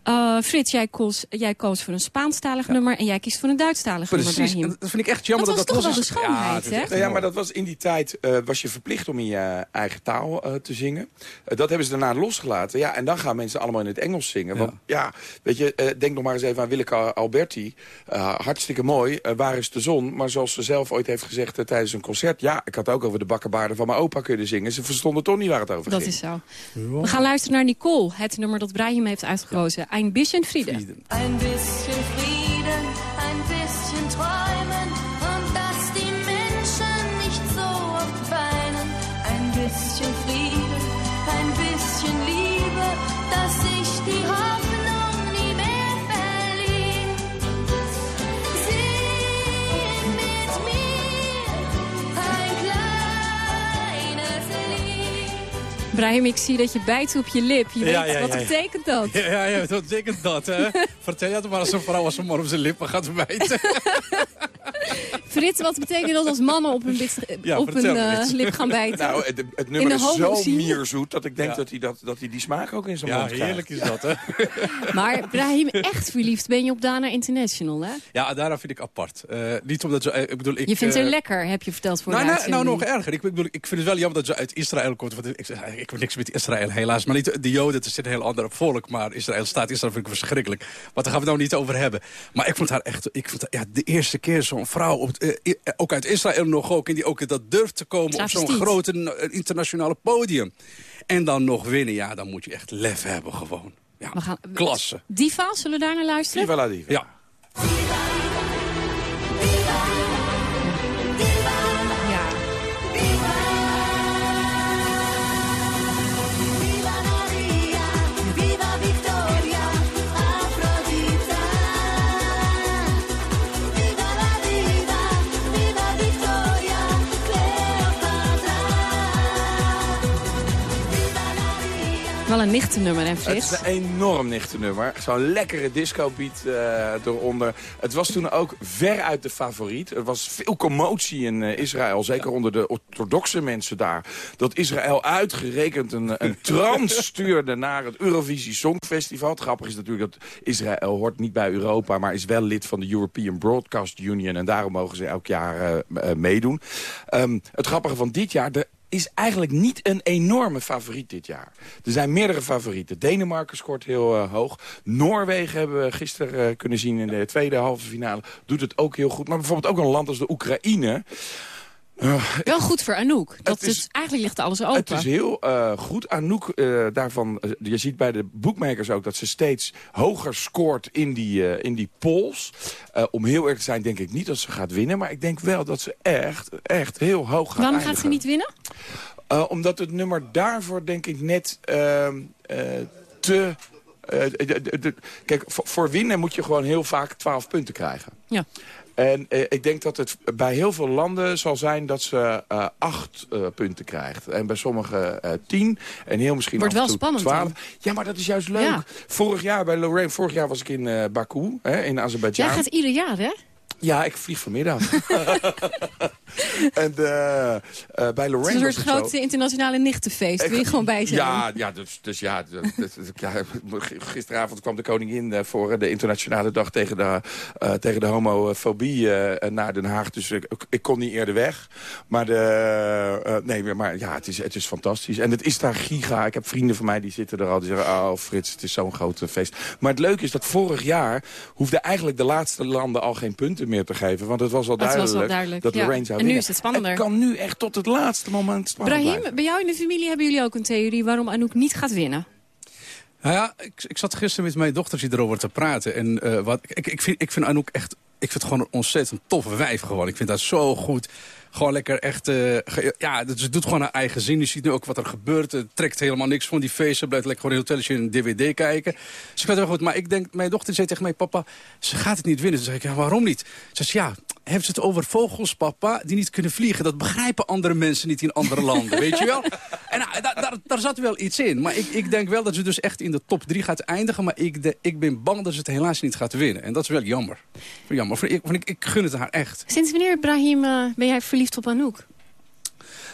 Uh, Frits, jij koos, jij koos voor een Spaanstalig nummer... en jij kiest voor een Duitsstalig Precies, nummer, en dat vind ik echt jammer dat dat was dat toch wel de schoonheid, Ja, hè? echt- ja, maar dat was in die tijd eh, was je verplicht om in je eigen taal eh, te zingen. Eh, dat hebben ze daarna losgelaten. Ja, en dan gaan mensen allemaal in het Engels zingen. Want ja, weet je, eh, denk nog maar eens even aan Willeke Alberti. Eh, hartstikke mooi, eh, waar is de zon? Maar zoals ze zelf ooit heeft gezegd eh, tijdens een concert... ja, ik had ook over de bakkenbaarden van mijn opa kunnen zingen. Ze verstonden toch niet waar het over Dat ging. is zo. We gaan luisteren naar Nicole, het nummer dat Brahim heeft uitgekozen. Ein bisschen Friede. Ein bisschen Frieden, Brahim, ik zie dat je bijt op je lip. Je Ja, weet, ja, wat ja, ja. betekent dat? Ja, ja, ja, wat betekent dat, hè? Vertel je het maar als een vrouw als ze maar op zijn lippen gaat bijten. Frits, wat betekent dat als mannen op hun, bit- Ja, op hun vertel eh, lip gaan bijten? Nou, het, nummer is zo mierzoet dat ik denk dat, hij dat, dat hij die smaak ook in zijn Ja, mond krijgt. heerlijk is dat, hè? Maar Brahim, echt verliefd ben je op Dana International, hè? Ja, daarom vind ik apart. Eh, niet omdat ze... eh, ik bedoel, ik, Je vindt haar lekker, heb je verteld voor nou, de nou, nou, nog erger. Ik, bedoel, ik vind het wel jammer dat ze uit Israël komt. Want ik, zeg, ik heb niks met Israël, helaas. Maar niet de Joden, het is een heel ander volk. Maar Israël staat, Israël vind ik verschrikkelijk. Maar daar gaan we het nou niet over hebben. Maar ik vond haar echt... Ik vond haar, ja, de eerste keer zo'n vrouw, op, het, eh, i- ook uit Israël nog ook... en die ook dat durft te komen op zo'n grote eh, internationale podium. En dan nog winnen, ja, dan moet je echt lef hebben gewoon. Ja, We gaan, klasse. Diva, zullen we daar naar luisteren? Viva la diva. Ja. Wel een nichtennummer, hè, Het Frits? is een enorm nichte nummer. Zo'n lekkere disco-beat eh, eronder. Het was toen ook veruit de favoriet. Er was veel commotie in eh, Israël, zeker onder de orthodoxe mensen daar. Dat Israël uitgerekend een, een trans stuurde naar het Eurovisie Songfestival. Het grappige is natuurlijk dat Israël hoort niet bij Europa... maar is wel lid van de European Broadcast Union. En daarom mogen ze elk jaar eh, meedoen. Ehm, het grappige van dit jaar... De is eigenlijk niet een enorme favoriet dit jaar. Er zijn meerdere favorieten. Denemarken scoort heel eh, hoog. Noorwegen hebben we gisteren eh, kunnen zien in de tweede halve finale. Doet het ook heel goed. Maar bijvoorbeeld ook een land als de Oekraïne... Eh, Wel goed voor Anouk. Dat Het is- eigenlijk ligt alles open. het is heel eh, goed. Anouk, eh, daarvan, je ziet bij de bookmakers ook dat ze steeds hoger scoort in die, in die polls. Om heel eerlijk te zijn denk ik niet dat ze gaat winnen. Maar ik denk wel dat ze echt, echt heel hoog gaat Waarom eindigen. gaat ze niet winnen? Omdat het nummer daarvoor denk ik net ehm, eh, te... eh, kijk, voor, voor winnen moet je gewoon heel vaak 12 punten krijgen. Ja. En eh, ik denk dat het bij heel veel landen zal zijn dat ze eh, acht punten krijgt. En bij sommigen eh, tien. En heel misschien Wordt wel spannend 12. dan. Ja, maar dat is juist leuk. Ja. Vorig jaar bij Lorraine, vorig jaar was ik in Baku, hè, in Azerbeidzjan. Jij gaat ieder jaar, hè? Ja, ik vlieg vanmiddag. en eh, eh, bij Het is Lorraine een soort grote internationale nichtenfeest. Wil je gewoon bij zijn? Ja, ja, dus, dus ja, gisteravond kwam de koningin eh, voor de internationale dag tegen de, tegen de homofobie naar Den Haag. Dus ik, ik kon niet eerder weg. Maar, de, nee, maar ja, het is, het is fantastisch. En het is daar giga. Ik heb vrienden van mij die zitten er al. Die zeggen, oh Frits, het is zo'n groot feest. Maar het leuke is dat vorig jaar hoefde eigenlijk de laatste landen al geen punten meer te geven. Want het was al Het was al duidelijk, duidelijk, dat ja. Lorraine zou En nu winnen. is het spannender. Het kan nu echt tot het laatste moment spannend Brahim, blijven. bij jou in de familie hebben jullie ook een theorie waarom Anouk niet gaat winnen. Nou ja, ik, ik zat gisteren met mijn dochtertje erover te praten. En eh, wat, ik, ik, vind, ik vind Anouk echt ik vind het gewoon een ontzettend toffe wijf gewoon. Ik vind dat zo goed. Gewoon lekker echt... eh, ja, ze doet gewoon haar eigen zin. Je ziet nu ook wat er gebeurt. Het trekt helemaal niks van die feesten. Blijft lekker gewoon heel in een dvd kijken. Ze het wel goed. Maar ik denk, mijn dochter zei tegen mij... Papa, ze gaat het niet winnen. Toen zei ik, ja, waarom niet? Ze zei, ja, heeft ze het over vogels, papa, die niet kunnen vliegen. Dat begrijpen andere mensen niet in andere landen, weet je wel? En daar, daar, daar zat wel iets in. Maar ik, ik denk wel dat ze dus echt in de top 3 gaat eindigen. Maar ik, de, ik ben bang dat ze het helaas niet gaat winnen. En dat is wel jammer. Jammer. Ik, ik, ik gun het haar echt. Sinds wanneer, Brahim, eh, ben jij verliefd op Anouk?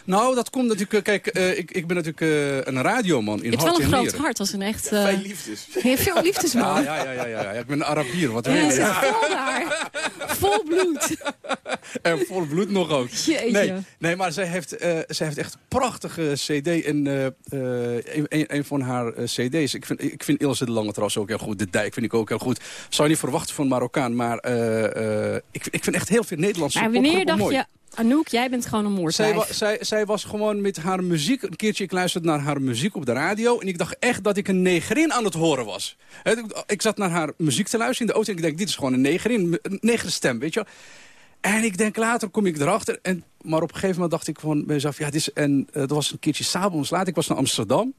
Nou, dat komt natuurlijk... eh, Kijk, eh, ik, ik ben natuurlijk eh, een radioman in Je hebt hart wel een en groot hart als een echt... eh, Veel liefdes. Je hebt veel liefdesman. Ja, ja, ja, ja, ja. Ik ben een Arabier, wat Ja, wil je? zit vol daar. Vol bloed. En vol bloed nog ook. Jeetje. Nee, nee maar zij heeft, eh, zij heeft echt een prachtige cd. En eh, eh, een, van haar cd's. Ik vind, ik vind Ilse de Lange trouwens ook heel goed. De Dijk vind ik ook heel goed. Zou je niet verwachten van Marokkaan. Maar eh, eh, ik, ik vind echt heel veel Nederlandse Maar wanneer dacht mooi. je... Anouk, jij bent gewoon een Zij, moordwijf. wa- zij, zij was gewoon met haar muziek... Een keertje, ik luisterde naar haar muziek op de radio... en ik dacht echt dat ik een negerin aan het horen was. Ik- zat naar haar muziek te luisteren in de auto... en ik denk, dit is gewoon een negerin, een negerstem, weet je wel. En ik denk, later kom ik erachter... En, maar op een gegeven moment dacht ik van mezelf... Ja, dit is, en eh, dat was een keertje s'avonds laat. Ik was naar Amsterdam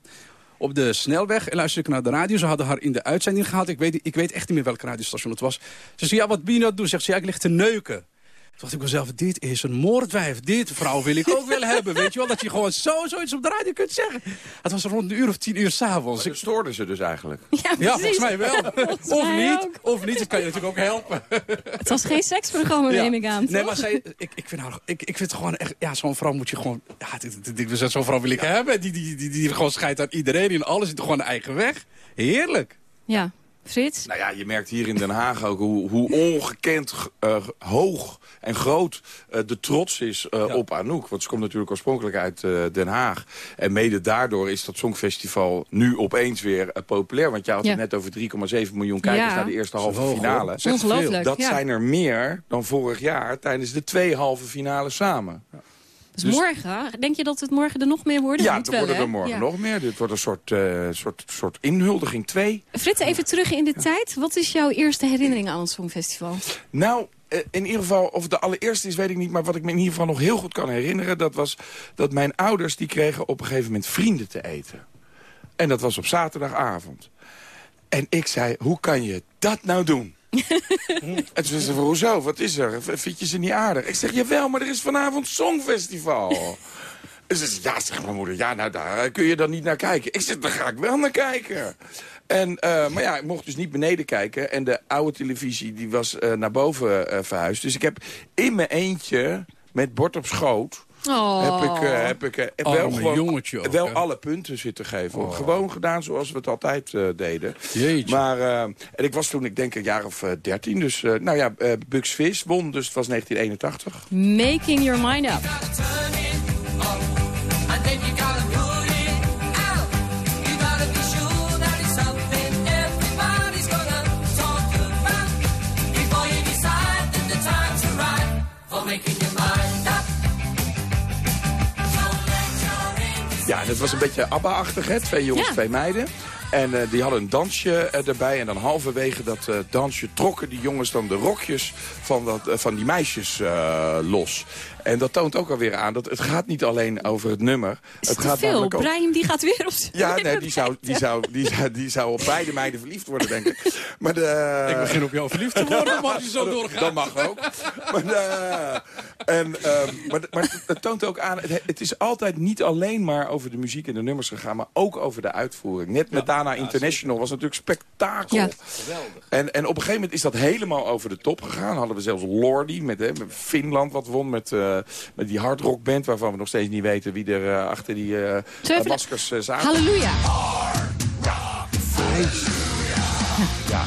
op de snelweg en luisterde ik naar de radio. Ze hadden haar in de uitzending gehaald. Ik weet, ik weet echt niet meer welk radiostation het was. Ze zei, ja, wat ben je nou doen? Zegt ze, ja, ik lig te neuken. Toen dacht ik mezelf, dit is een moordwijf. Dit vrouw wil ik ook wel hebben. Weet je wel, dat je gewoon zo zoiets op de radio kunt zeggen. Het was rond een uur of tien uur s'avonds. Dat stoorden ze dus eigenlijk. Ja, volgens mij wel. Volgens of mij niet, ook. of niet, dat kan je natuurlijk ook helpen. Het was geen seksprogramma, Ja. neem ik aan. Nee, toch? maar zij, ik, ik, vind haar, ik, ik vind het gewoon echt... Ja, zo'n vrouw moet je gewoon... Ja, dit- dit- dit- dit- zo'n vrouw wil ik hebben. Die, die, die, die gewoon scheidt aan iedereen in alles. Die gewoon een eigen weg. Heerlijk. Ja, Frits? Nou ja, je merkt hier in Den Haag ook hoe, hoe ongekend eh, hoog en groot eh, de trots is eh, op Anouk. Want ze komt natuurlijk oorspronkelijk uit eh, Den Haag. En mede daardoor is dat Songfestival nu opeens weer populair. Want jij had Ja. het net over 3,7 miljoen kijkers Ja. naar de eerste halve hoog, finale. Ongelooflijk, Dat ja. zijn er meer dan vorig jaar tijdens de twee halve finales samen. Dus, dus- morgen, denk je dat het morgen er nog meer worden? Ja, er wel, worden er morgen Ja. nog meer. Dit wordt een soort, eh, soort, soort inhuldiging 2. Frits, even terug in de tijd. Wat is jouw eerste herinnering aan het Songfestival? Nou, eh, in ieder geval, of het de allereerste is, weet ik niet. Maar wat ik me in ieder geval nog heel goed kan herinneren... dat was dat mijn ouders die kregen op een gegeven moment vrienden te eten. En dat was op zaterdagavond. En ik zei, hoe kan je dat nou doen? En toen zei ze, hoezo? Wat is er? Vind je ze niet aardig? Ik zeg, jawel, maar er is vanavond Songfestival. En ze ja, zegt mijn moeder, ja, nou, daar kun je dan niet naar kijken. Ik zeg, daar ga ik wel naar kijken. En, eh, maar ja, ik mocht dus niet beneden kijken. En de oude televisie die was eh, naar boven eh, verhuisd. Dus ik heb in mijn eentje, met bord op schoot... Oh. Heb ik, eh, heb ik eh, wel, gewoon, jongetje ook, wel hè? alle punten zitten geven. hoor. Gewoon gedaan zoals we het altijd eh, deden. Jeetje. Maar, eh, en ik was toen, ik denk, een jaar of dertien. dus, eh, nou ja, eh, Bugs Vis won, dus het was 1981. Making your mind up. Ja, en het was een beetje ABBA-achtig, hè? Twee jongens, Ja. twee meiden. En eh, die hadden een dansje eh, erbij. En dan halverwege dat eh, dansje trokken die jongens dan de rokjes van, dat, van die meisjes los. En dat toont ook alweer aan dat het gaat niet alleen over het nummer. Is het te gaat veel? ook... Brahim die gaat weer op Ja, nee, die zou, die, zou, die, zou, die zou op beide meiden verliefd worden, denk ik. Maar de, Ik begin op jou verliefd te worden, maar als je zo doorgaat. Dat mag ook. Maar, de, en, ehm, maar, maar het toont ook aan, het, het is altijd niet alleen maar over de muziek en de nummers gegaan, maar ook over de uitvoering. Net met Dana International was natuurlijk spektakel. Ja. En, en op een gegeven moment is dat helemaal over de top gegaan. Hadden we zelfs Lordi met, hè, met Finland wat won met, eh, met die hardrockband waarvan we nog steeds niet weten wie er eh, achter die eh, maskers eh, zaten. Halleluja. Ja,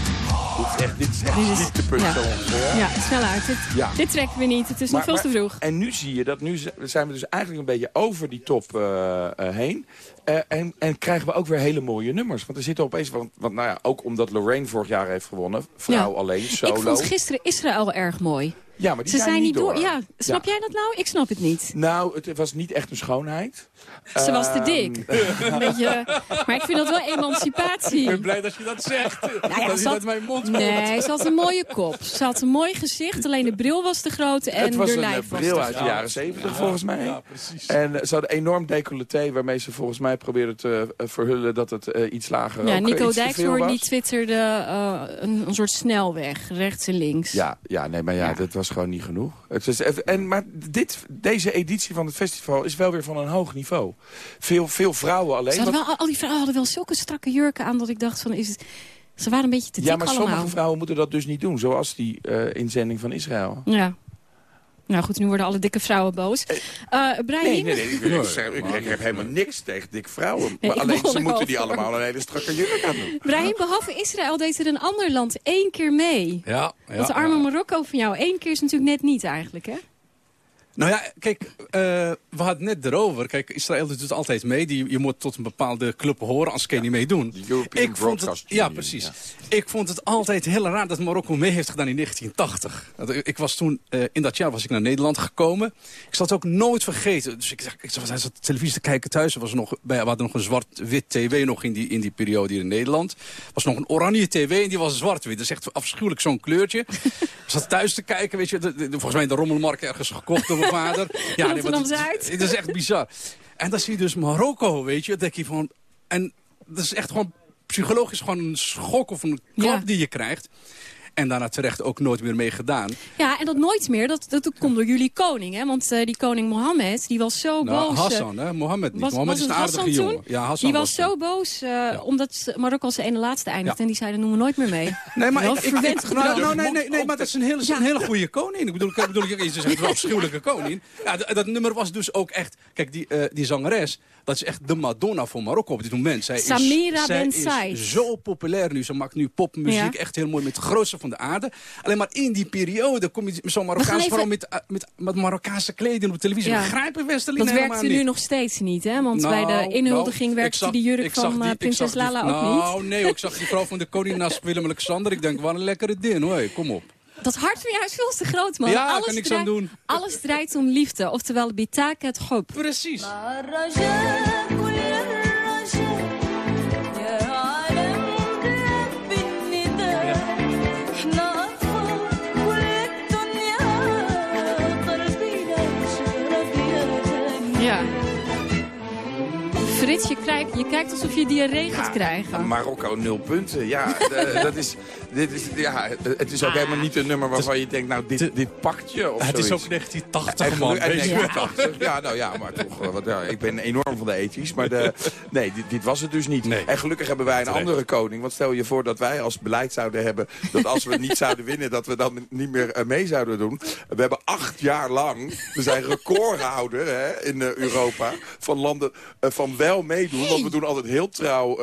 dit is echt, dit is echt Dit is- dieptepunt ja. ongeveer. Ja, snel uit. Dit, Ja. dit trekken we niet. Het is nog veel te vroeg. En nu zie je dat nu zijn we dus eigenlijk een beetje over die top eh, eh, heen. Eh, en, en krijgen we ook weer hele mooie nummers. Want er zitten opeens, want, want nou ja, ook omdat Lorraine vorig jaar heeft gewonnen. Vrouw Ja. alleen, Ik solo. vond gisteren Israël erg mooi. Ja, maar die Ze zijn, niet door. Ja, snap jij dat nou? Ik snap het niet. Nou, het was niet echt een schoonheid. Ze was te Ehm, dik. Een beetje, maar ik vind dat wel emancipatie. Ik ben blij dat je dat zegt. Nou ja, dat had- uit mijn mond. Nee, ze had een mooie kop. Ze had een mooi gezicht, alleen de bril was te groot en het was de een eh, lijf was bril te uit de groot. jaren zeventig, volgens mij. Ja, precies. En eh, ze hadden enorm decolleté, waarmee ze volgens mij probeerden te eh, verhullen dat het eh, iets lager Ja, ook, Nico te Dijkshoorn was. die twitterde een, een soort snelweg, rechts en links. Ja, ja, nee, maar ja, dat was gewoon niet genoeg. Het is, en, maar dit, deze editie van het festival is wel weer van een hoog niveau. Veel, veel vrouwen alleen. Ze hadden wel, al die vrouwen hadden wel zulke strakke jurken aan dat ik dacht van, is het, ze waren een beetje te dik ja, maar allemaal. sommige vrouwen moeten dat dus niet doen. Zoals die eh, inzending van Israël. Ja. Nou goed, nu worden alle dikke vrouwen boos. Eh Brahim? Nee, nee, nee. Ik, wil niet zeggen, ik, ik heb helemaal niks tegen dikke vrouwen. Maar alleen ze moeten die allemaal een hele strakke jurk aan doen. Brahim, behalve Israël deed er een ander land één keer mee. Ja, ja, dat arme Marokko van jou. Eén keer is natuurlijk net niet eigenlijk, hè? Nou ja, kijk, eh, we hadden net erover. Kijk, Israël doet het altijd mee. Die, je moet tot een bepaalde club horen, anders kun je niet meedoen. European Ik vond het, ja, Union, precies. ja. Ik vond het altijd heel raar dat Marokko mee heeft gedaan in 1980. Want Ik was toen, eh, in dat jaar was ik naar Nederland gekomen. Ik zal het ook nooit vergeten. Dus ik, zag- ik zat de televisie te kijken thuis. Er was nog, bij- we hadden nog een zwart-wit tv nog in die, in die periode hier in Nederland. Er was nog een oranje tv en die was zwart-wit. Dat is echt afschuwelijk zo'n kleurtje. Ik zat thuis te kijken, weet je. de- de- volgens mij in de Rommelmarkt ergens gekocht vader. Ja, Rotterdam-Zuid. is echt bizar. En dan zie je dus Marokko, weet je. Denk je van... En dat is echt gewoon psychologisch gewoon een schok of een klap Ja. die je krijgt. En daarna terecht ook nooit meer mee gedaan. Ja, en dat nooit meer, dat, dat komt door jullie koning, hè? Want eh, die koning Mohammed, die was zo Nou, boos. eh, Hassan, hè? Mohammed niet. Was, Mohammed was is een aardige jongen. toen? Ja, Hassan die was, was zo boos, eh, omdat Marokko als de ene laatste eindigt. Ja. En die zeiden, doen we nooit meer mee. Nee, maar Wel ik, ik, verwend ik- nou, nou, nee, nee, nee, maar dat is een hele, een hele goede koning. Ik bedoel, ik bedoel ik, is dus een afschuwelijke koning. Ja, dat nummer was dus ook echt... Kijk, die, eh, die zangeres, dat is echt de Madonna van Marokko op dit moment. Zij Samira is, zij Ben is zo populair nu. Ze maakt nu popmuziek, Ja. echt heel mooi, met de grootste van de aarde. Alleen maar in die periode kom je zo'n gaan Marokkaanse even- vrouw met, eh, met, met Marokkaanse kleding op televisie. Ja. Begrijpen Westerling Dat werkte niet. nu nog steeds niet, hè? Want Nou, bij de inhuldiging nou, werkte zag- die jurk van die- eh, prinses die- Lala ook Nou, niet. nee, hoor, ik zag die vrouw van de koning naast Willem-Alexander. Ik denk, wat een lekkere ding, hoor. Kom op dat hart van jou is veel te groot, man. Ja, alles kan ik aan doen. Alles draait om liefde, oftewel bitaka het hoop. Precies. Ja. Frits, je, kijkt alsof je diarree gaat krijgen. Marokko nul punten, ja. dat is, dit is, ja, het is ook helemaal niet een nummer waarvan je denkt, nou, dit, dit pakt je. Of Het is ook 1980, En man. gelu- en weet je. 1980. Ja, nou ja, maar toch. eh, Wat, ja, ik ben enorm van de ethisch. Maar de, nee, dit, dit was het dus niet. En gelukkig hebben wij een Terecht. andere koning. Want stel je voor dat wij als beleid zouden hebben... dat als we niet zouden winnen, dat we dan niet meer eh, mee zouden doen. We hebben acht jaar lang... We zijn recordhouder hè, in eh, Europa... van landen van wel meedoen. Want we doen altijd heel trouw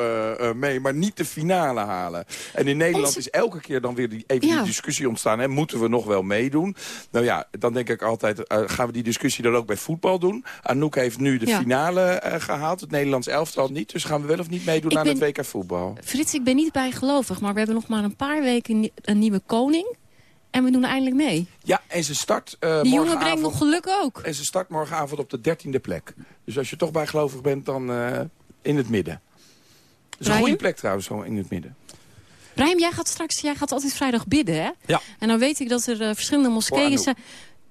mee. Maar niet de finale halen. En in Nederland Onze- is elke keer dan weer die, even Ja. die discussie ontstaan. Hè, moeten we nog wel meedoen? Nou ja, dan denk ik altijd... eh, gaan we die discussie dan ook bij voetbal doen? Anouk heeft nu de Ja. finale eh, gehaald. Het Nederlands elftal niet. Dus gaan we wel of niet meedoen Ik aan ben- het WK voetbal? Frits, ik ben niet bijgelovig, maar we hebben nog maar een paar weken een nieuwe koning. En we doen eindelijk mee. Ja, en ze start eh Die jongen brengt nog geluk ook. En ze start morgenavond op de dertiende plek. Dus als je toch bijgelovig bent, dan in het midden. Dat is een goede plek trouwens, zo in het midden. Brahim, jij gaat straks, jij gaat altijd vrijdag bidden, hè? Ja. En dan weet ik dat er eh, verschillende moskeeën zijn.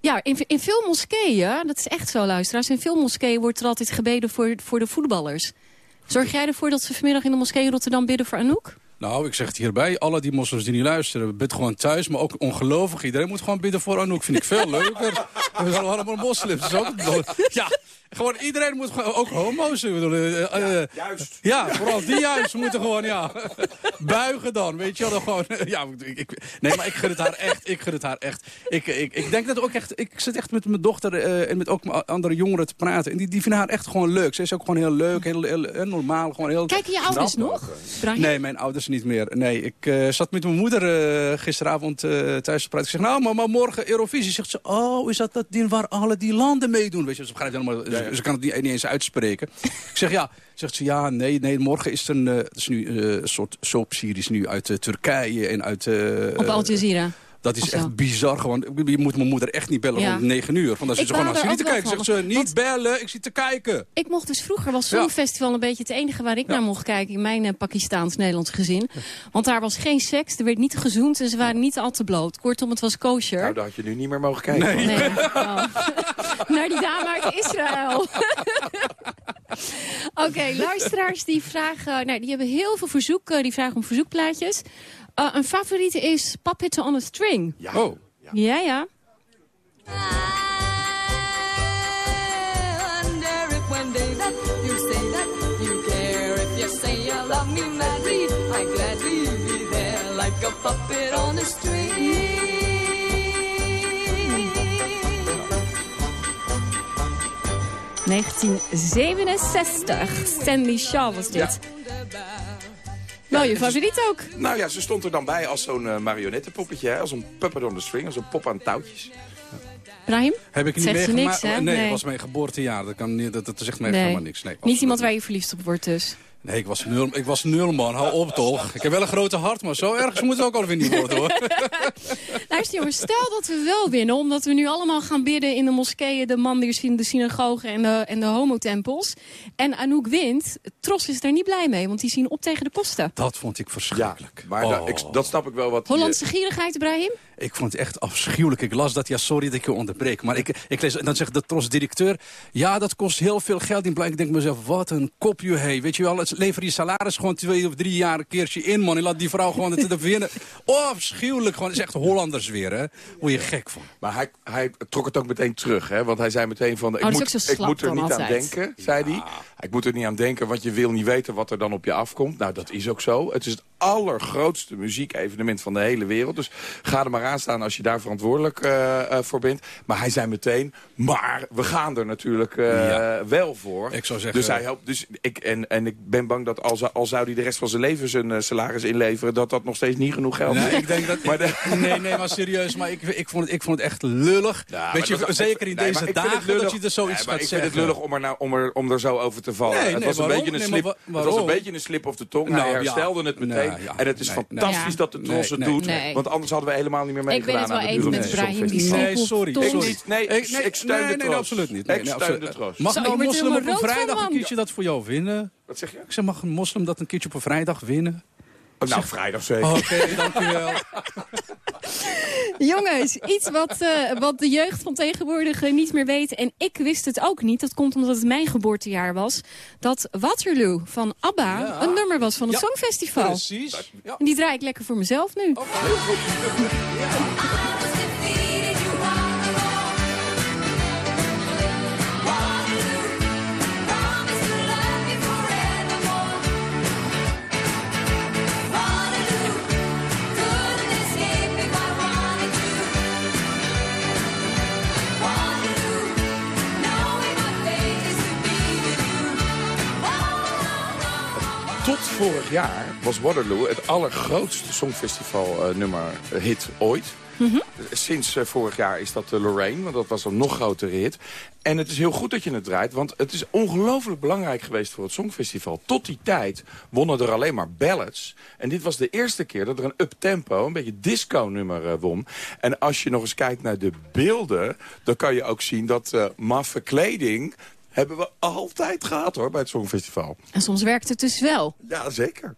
Ja, in, in veel moskeeën, dat is echt zo, luisteraars. In veel moskeeën wordt er altijd gebeden voor, voor de voetballers. Zorg jij ervoor dat ze vanmiddag in de moskee in Rotterdam bidden voor Anouk? Nou, ik zeg het hierbij. Alle die moslims die niet luisteren, bid gewoon thuis. Maar ook ongelovig. Iedereen moet gewoon bidden voor Anouk. Vind ik veel leuker. We zijn allemaal moslims. ook- Ja, gewoon iedereen moet gewoon... Ook homo's. ik bedoel, eh, eh, Juist. Ja, vooral die juist moeten gewoon, ja... Buigen dan, weet je wel. dan Gewoon, ja, ik, ik- nee, maar ik gun het haar echt. Ik gun het haar echt. Ik, ik, ik denk dat ook echt... Ik zit echt met mijn dochter eh, en met ook mijn andere jongeren te praten. En die, die vinden haar echt gewoon leuk. Ze is ook gewoon heel leuk, heel, heel, heel normaal. Gewoon heel Kijken je ouders knap. nog? Nee, mijn ouders niet meer. Nee, ik eh, zat met mijn moeder eh, gisteravond eh, thuis te praten. Ik zeg, nou mama, morgen Eurovisie. Zegt ze, oh, is dat dat ding waar alle die landen meedoen? Weet je, ze begrijpt helemaal, ze, ze kan het niet, niet eens uitspreken. ik zeg, ja. Zegt ze, ja, nee, nee, morgen is het een, eh, is nu, een soort soapseries nu uit eh, Turkije en uit... Op Al Jazeera. Dat is echt bizar gewoon. Je moet mijn moeder echt niet bellen Ja. om 9 uur. Want dan zit ze gewoon naar er serie te kijken. Zegt ze, niet bellen, ik zit te kijken. Ik mocht dus vroeger, was Songfestival een beetje het enige waar ik naar mocht kijken in mijn eh, Pakistaans-Nederlands gezin. Want daar was geen seks, er werd niet gezoend en ze waren niet al te bloot. Kortom, het was kosher. Nou, daar had je nu niet meer mogen kijken. Nee. Oh. Naar die dame uit Israël. Oké, luisteraars die vragen, nou, die hebben heel veel verzoek, eh, die vragen om verzoekplaatjes. Eh, een favoriete is Puppet on a String. Ja. Oh. Ja, ja. gladly be there like a puppet on a string. 1967. Stanley Shaw was dit. Wel je favoriet ook. Nou ja, ze stond er dan bij als zo'n eh, marionettenpoppetje. Hè? Als een puppet on the string, als een pop aan touwtjes. Brahim? Heb ik niet Zegt je meegemaakt? niks, hè? nee, Nee. het was mijn geboortejaar. Dat, kan niet, dat, dat zegt mij Nee. helemaal niks. Nee, Niet iemand waar je verliefd op wordt dus. Nee, ik was, nul, ik was nul, man. Hou op, toch? Ik heb wel een grote hart, maar zo ergens moet het ook alweer niet worden, hoor. Luister jongens, stel dat we wel winnen, omdat we nu allemaal gaan bidden in de moskeeën, de mandirs, in de synagogen en de, en de homotempels. En Anouk wint, Tros is daar niet blij mee, want die zien op tegen de kosten. Dat vond ik verschrikkelijk. Maar da- ik, dat snap ik wel wat... Hollandse gierigheid, Brahim? Ik vond het echt afschuwelijk. Ik las dat, ja, sorry dat ik je onderbreek. Maar ik, ik lees, dan zegt de trosdirecteur... ja, dat kost heel veel geld in blijk. Ik denk mezelf, wat een kopje, hey. Weet je wel, het- lever je salaris gewoon twee of drie jaar een keertje in, man. En laat die vrouw gewoon het te winnen. Oh, afschuwelijk. Gewoon, het is echt Hollanders weer, hè. Word je gek van. Maar hij, hij trok het ook meteen terug, hè? Want hij zei meteen van... ik, is moet, ik moet er niet aan denken, zei hij. Ik moet er niet aan denken, want je wil niet weten wat er dan op je afkomt. Nou, dat is ook zo. Het is het allergrootste muziekevenement van de hele wereld. Dus ga er maar aan staan als je daar verantwoordelijk eh, eh, voor bent. Maar hij zei meteen, maar we gaan er natuurlijk eh, Ja. wel voor. Ik zou zeggen- Dus, hij hoopt, dus ik, en, en ik ben bang dat al, zou- al zou hij de rest van zijn leven zijn salaris inleveren... dat dat nog steeds niet genoeg geld Nee, is. ik denk dat... Maar de- Nee, nee, maar serieus. Maar ik, ik, vond, het, ik vond het echt lullig. Ja, Weet je, dat- zeker in nee, deze ik dagen lullig- dat je er zoiets Nee, maar gaat ik zeggen. vind het lullig om er, nou, om er, om er zo over te vallen. Nee, het, was een beetje een slip, maar het was een beetje een slip of de tong. Nou, Hij ja. herstelde het meteen. En het is Nee, fantastisch nee. dat de Tros het doet. Want anders hadden we helemaal niet meer Ik ben het wel eens met Brahim, die. Nee, sorry. Ik sorry. niet. Nee, Ik, nee, ik steun nee, de nee, Tros. nee, absoluut niet. Nee, ik nee, steun de Tros. Mag nou een moslim op een vrijdag een keertje dat voor jou winnen? Wat zeg je? Ik zeg, mag een moslim dat een keertje op een vrijdag winnen? Oh, nou, vrijdag zeker. Oké, dankjewel. Jongens, iets wat, eh, wat de jeugd van tegenwoordig eh, niet meer weet. En ik wist het ook niet. Dat komt omdat het mijn geboortejaar was. Dat Waterloo van ABBA Ja. een nummer was van het Ja, Songfestival. Precies. Ja. En die draai ik lekker voor mezelf nu. Tot vorig jaar was Waterloo het allergrootste songfestival eh, nummer eh, hit ooit. Sinds eh, vorig jaar is dat de Lorraine, want dat was een nog grotere hit. En het is heel goed dat je het draait, want het is ongelooflijk belangrijk geweest voor het Songfestival. Tot die tijd wonnen er alleen maar ballads. En dit was de eerste keer dat er een uptempo, een beetje disco-nummer won. En als je nog eens kijkt naar de beelden, dan kan je ook zien dat maffe kleding hebben we altijd gehad hoor, bij het Songfestival. En soms werkt het dus wel. Ja, zeker.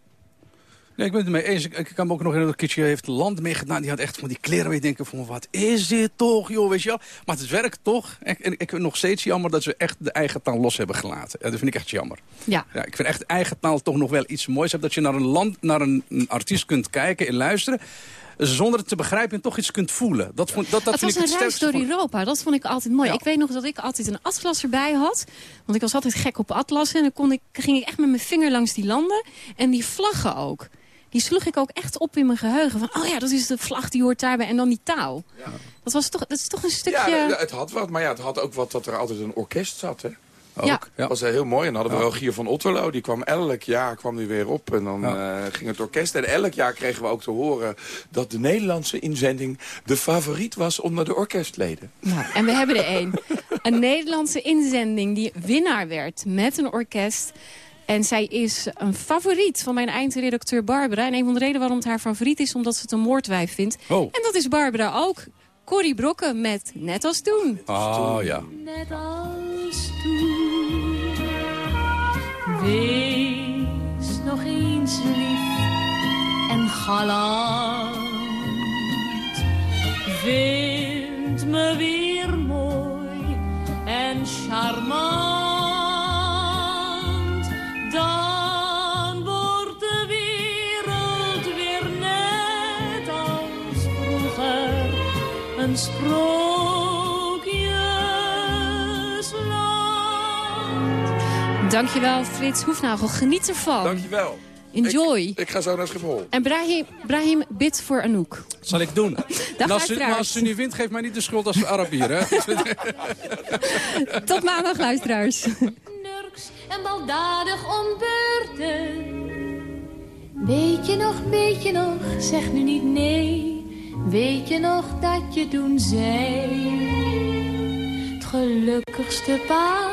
Nee, ik ben het mee eens. Ik, ik kan me ook nog herinneren, een keertje heeft land meegedaan. Die had echt van die kleren waar je denkt van, wat is dit toch, joh, weet je wel. Maar het werkt toch. En, en ik vind nog steeds jammer dat ze echt de eigen taal los hebben gelaten. Ja, dat vind ik echt jammer. Ja. Ja, ik vind echt eigen taal toch nog wel iets moois. Dat je naar een land, naar een, een artiest kunt kijken en luisteren. Zonder het te begrijpen en toch iets kunt voelen. Dat, vond, dat, dat het vind was ik een het reis door van- Europa. Dat vond ik altijd mooi. Ik weet nog dat ik altijd een atlas erbij had. Want ik was altijd gek op atlassen. En dan kon ik, ging ik echt met mijn vinger langs die landen. En die vlaggen ook. Die sloeg ik ook echt op in mijn geheugen. Van, oh ja, dat is de vlag die hoort daarbij. En dan die taal. Dat, was toch, dat is toch een stukje... Ja, het had wat, maar ja, het had ook wat dat er altijd een orkest zat, hè? Ja. Dat was heel mooi. En dan hadden we Ja. Rogier van Otterlo. Die kwam elk jaar kwam die weer op. En dan eh, ging het orkest. En elk jaar kregen we ook te horen dat de Nederlandse inzending de favoriet was onder de orkestleden. Nou, en we hebben er één. Een Nederlandse inzending die winnaar werd met een orkest. En zij is een favoriet van mijn eindredacteur Barbara. En een van de redenen waarom het haar favoriet is... omdat ze het een moordwijf vindt. Oh. En dat is Barbara ook. Corrie Brokken met Net als toen. Oh ja. Net als toen. Wees nog eens lief en galant. Vind me weer mooi en charmant. Dan wordt de wereld weer net als vroeger. Een sprookjesland. Dankjewel Frits Hoefnagel. Geniet ervan. Dankjewel. Enjoy. Ik, ik ga zo naar Schiphol. En Brahim, Brahim bid voor Anouk. Zal ik doen. en als, ze, luisteraars. maar als ze nu wint, geef mij niet de schuld als Arabier, hè? Tot maandag, luisteraars. Nurks en baldadig om beurten. Weet je nog, weet je nog, zeg nu niet nee. Weet je nog dat je toen zei. Het gelukkigste paar,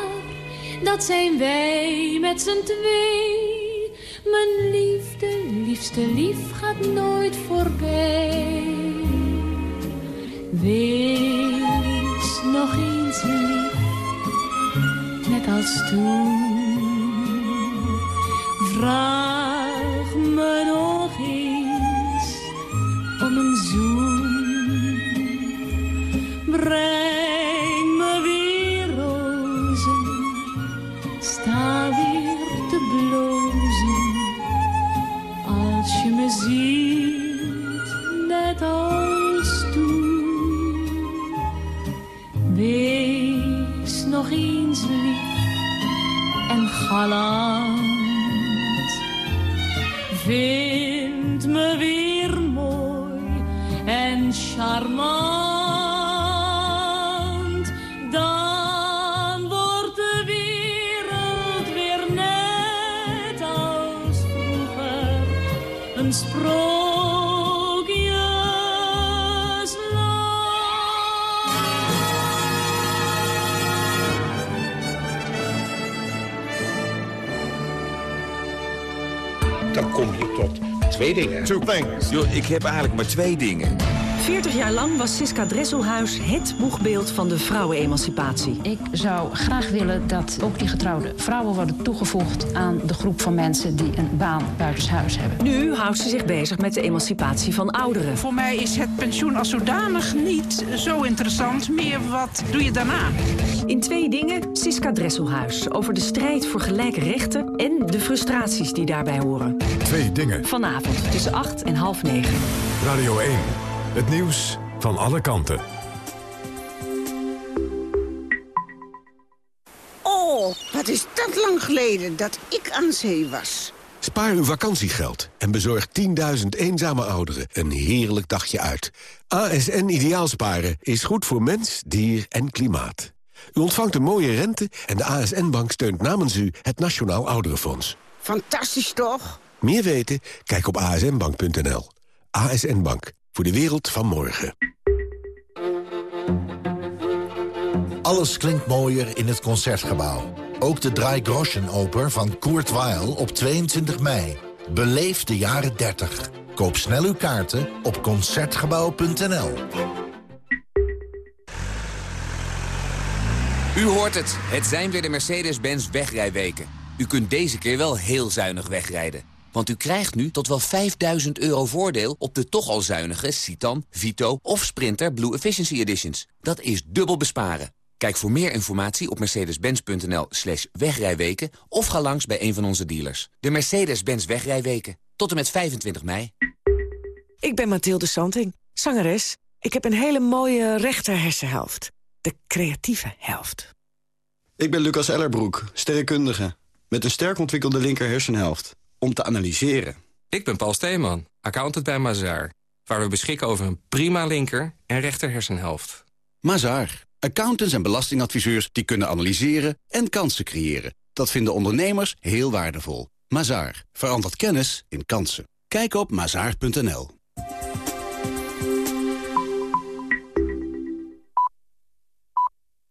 dat zijn wij met z'n twee. Mijn liefde, liefste lief gaat nooit voorbij. Wees nog eens lief, net als toen. Vraag dingen. Two things. Yo, ik heb eigenlijk maar twee dingen. 40 jaar lang was Siska Dresselhuis het boegbeeld van de vrouwenemancipatie. Ik zou graag willen dat ook die getrouwde vrouwen worden toegevoegd aan de groep van mensen die een baan buitenshuis hebben. Nu houdt ze zich bezig met de emancipatie van ouderen. Voor mij is het pensioen als zodanig niet zo interessant. Meer wat doe je daarna? In twee dingen Siska Dresselhuis over de strijd voor gelijke rechten en de frustraties die daarbij horen. Twee dingen. Vanavond tussen 8 en half 9. Radio 1. Het nieuws van alle kanten. Oh, wat is dat lang geleden dat ik aan zee was. Spaar uw vakantiegeld en bezorg 10.000 eenzame ouderen een heerlijk dagje uit. ASN Ideaalsparen is goed voor mens, dier en klimaat. U ontvangt een mooie rente en de ASN-bank steunt namens u het Nationaal Ouderenfonds. Fantastisch toch? Meer weten? Kijk op asnbank.nl. ASN Bank, voor de wereld van morgen. Alles klinkt mooier in het Concertgebouw. Ook de Drei Groschen Oper van Kurt Weill op 22 mei. Beleef de jaren 30. Koop snel uw kaarten op Concertgebouw.nl. U hoort het. Het zijn weer de Mercedes-Benz wegrijweken. U kunt deze keer wel heel zuinig wegrijden. Want u krijgt nu tot wel 5000 euro voordeel op de toch al zuinige Citan, Vito of Sprinter Blue Efficiency Editions. Dat is dubbel besparen. Kijk voor meer informatie op mercedes-benz.nl slash wegrijweken... of ga langs bij een van onze dealers. De Mercedes-Benz wegrijweken. Tot en met 25 mei. Ik ben Mathilde Santing, zangeres. Ik heb een hele mooie rechter hersenhelft. De creatieve helft. Ik ben Lucas Ellerbroek, sterrenkundige. Met een sterk ontwikkelde linker hersenhelft. Om te analyseren. Ik ben Paul Steeman, accountant bij Mazaar. Waar we beschikken over een prima linker en rechter hersenhelft. Mazaar. Accountants en belastingadviseurs die kunnen analyseren en kansen creëren. Dat vinden ondernemers heel waardevol. Mazaar. Verandert kennis in kansen. Kijk op mazaar.nl.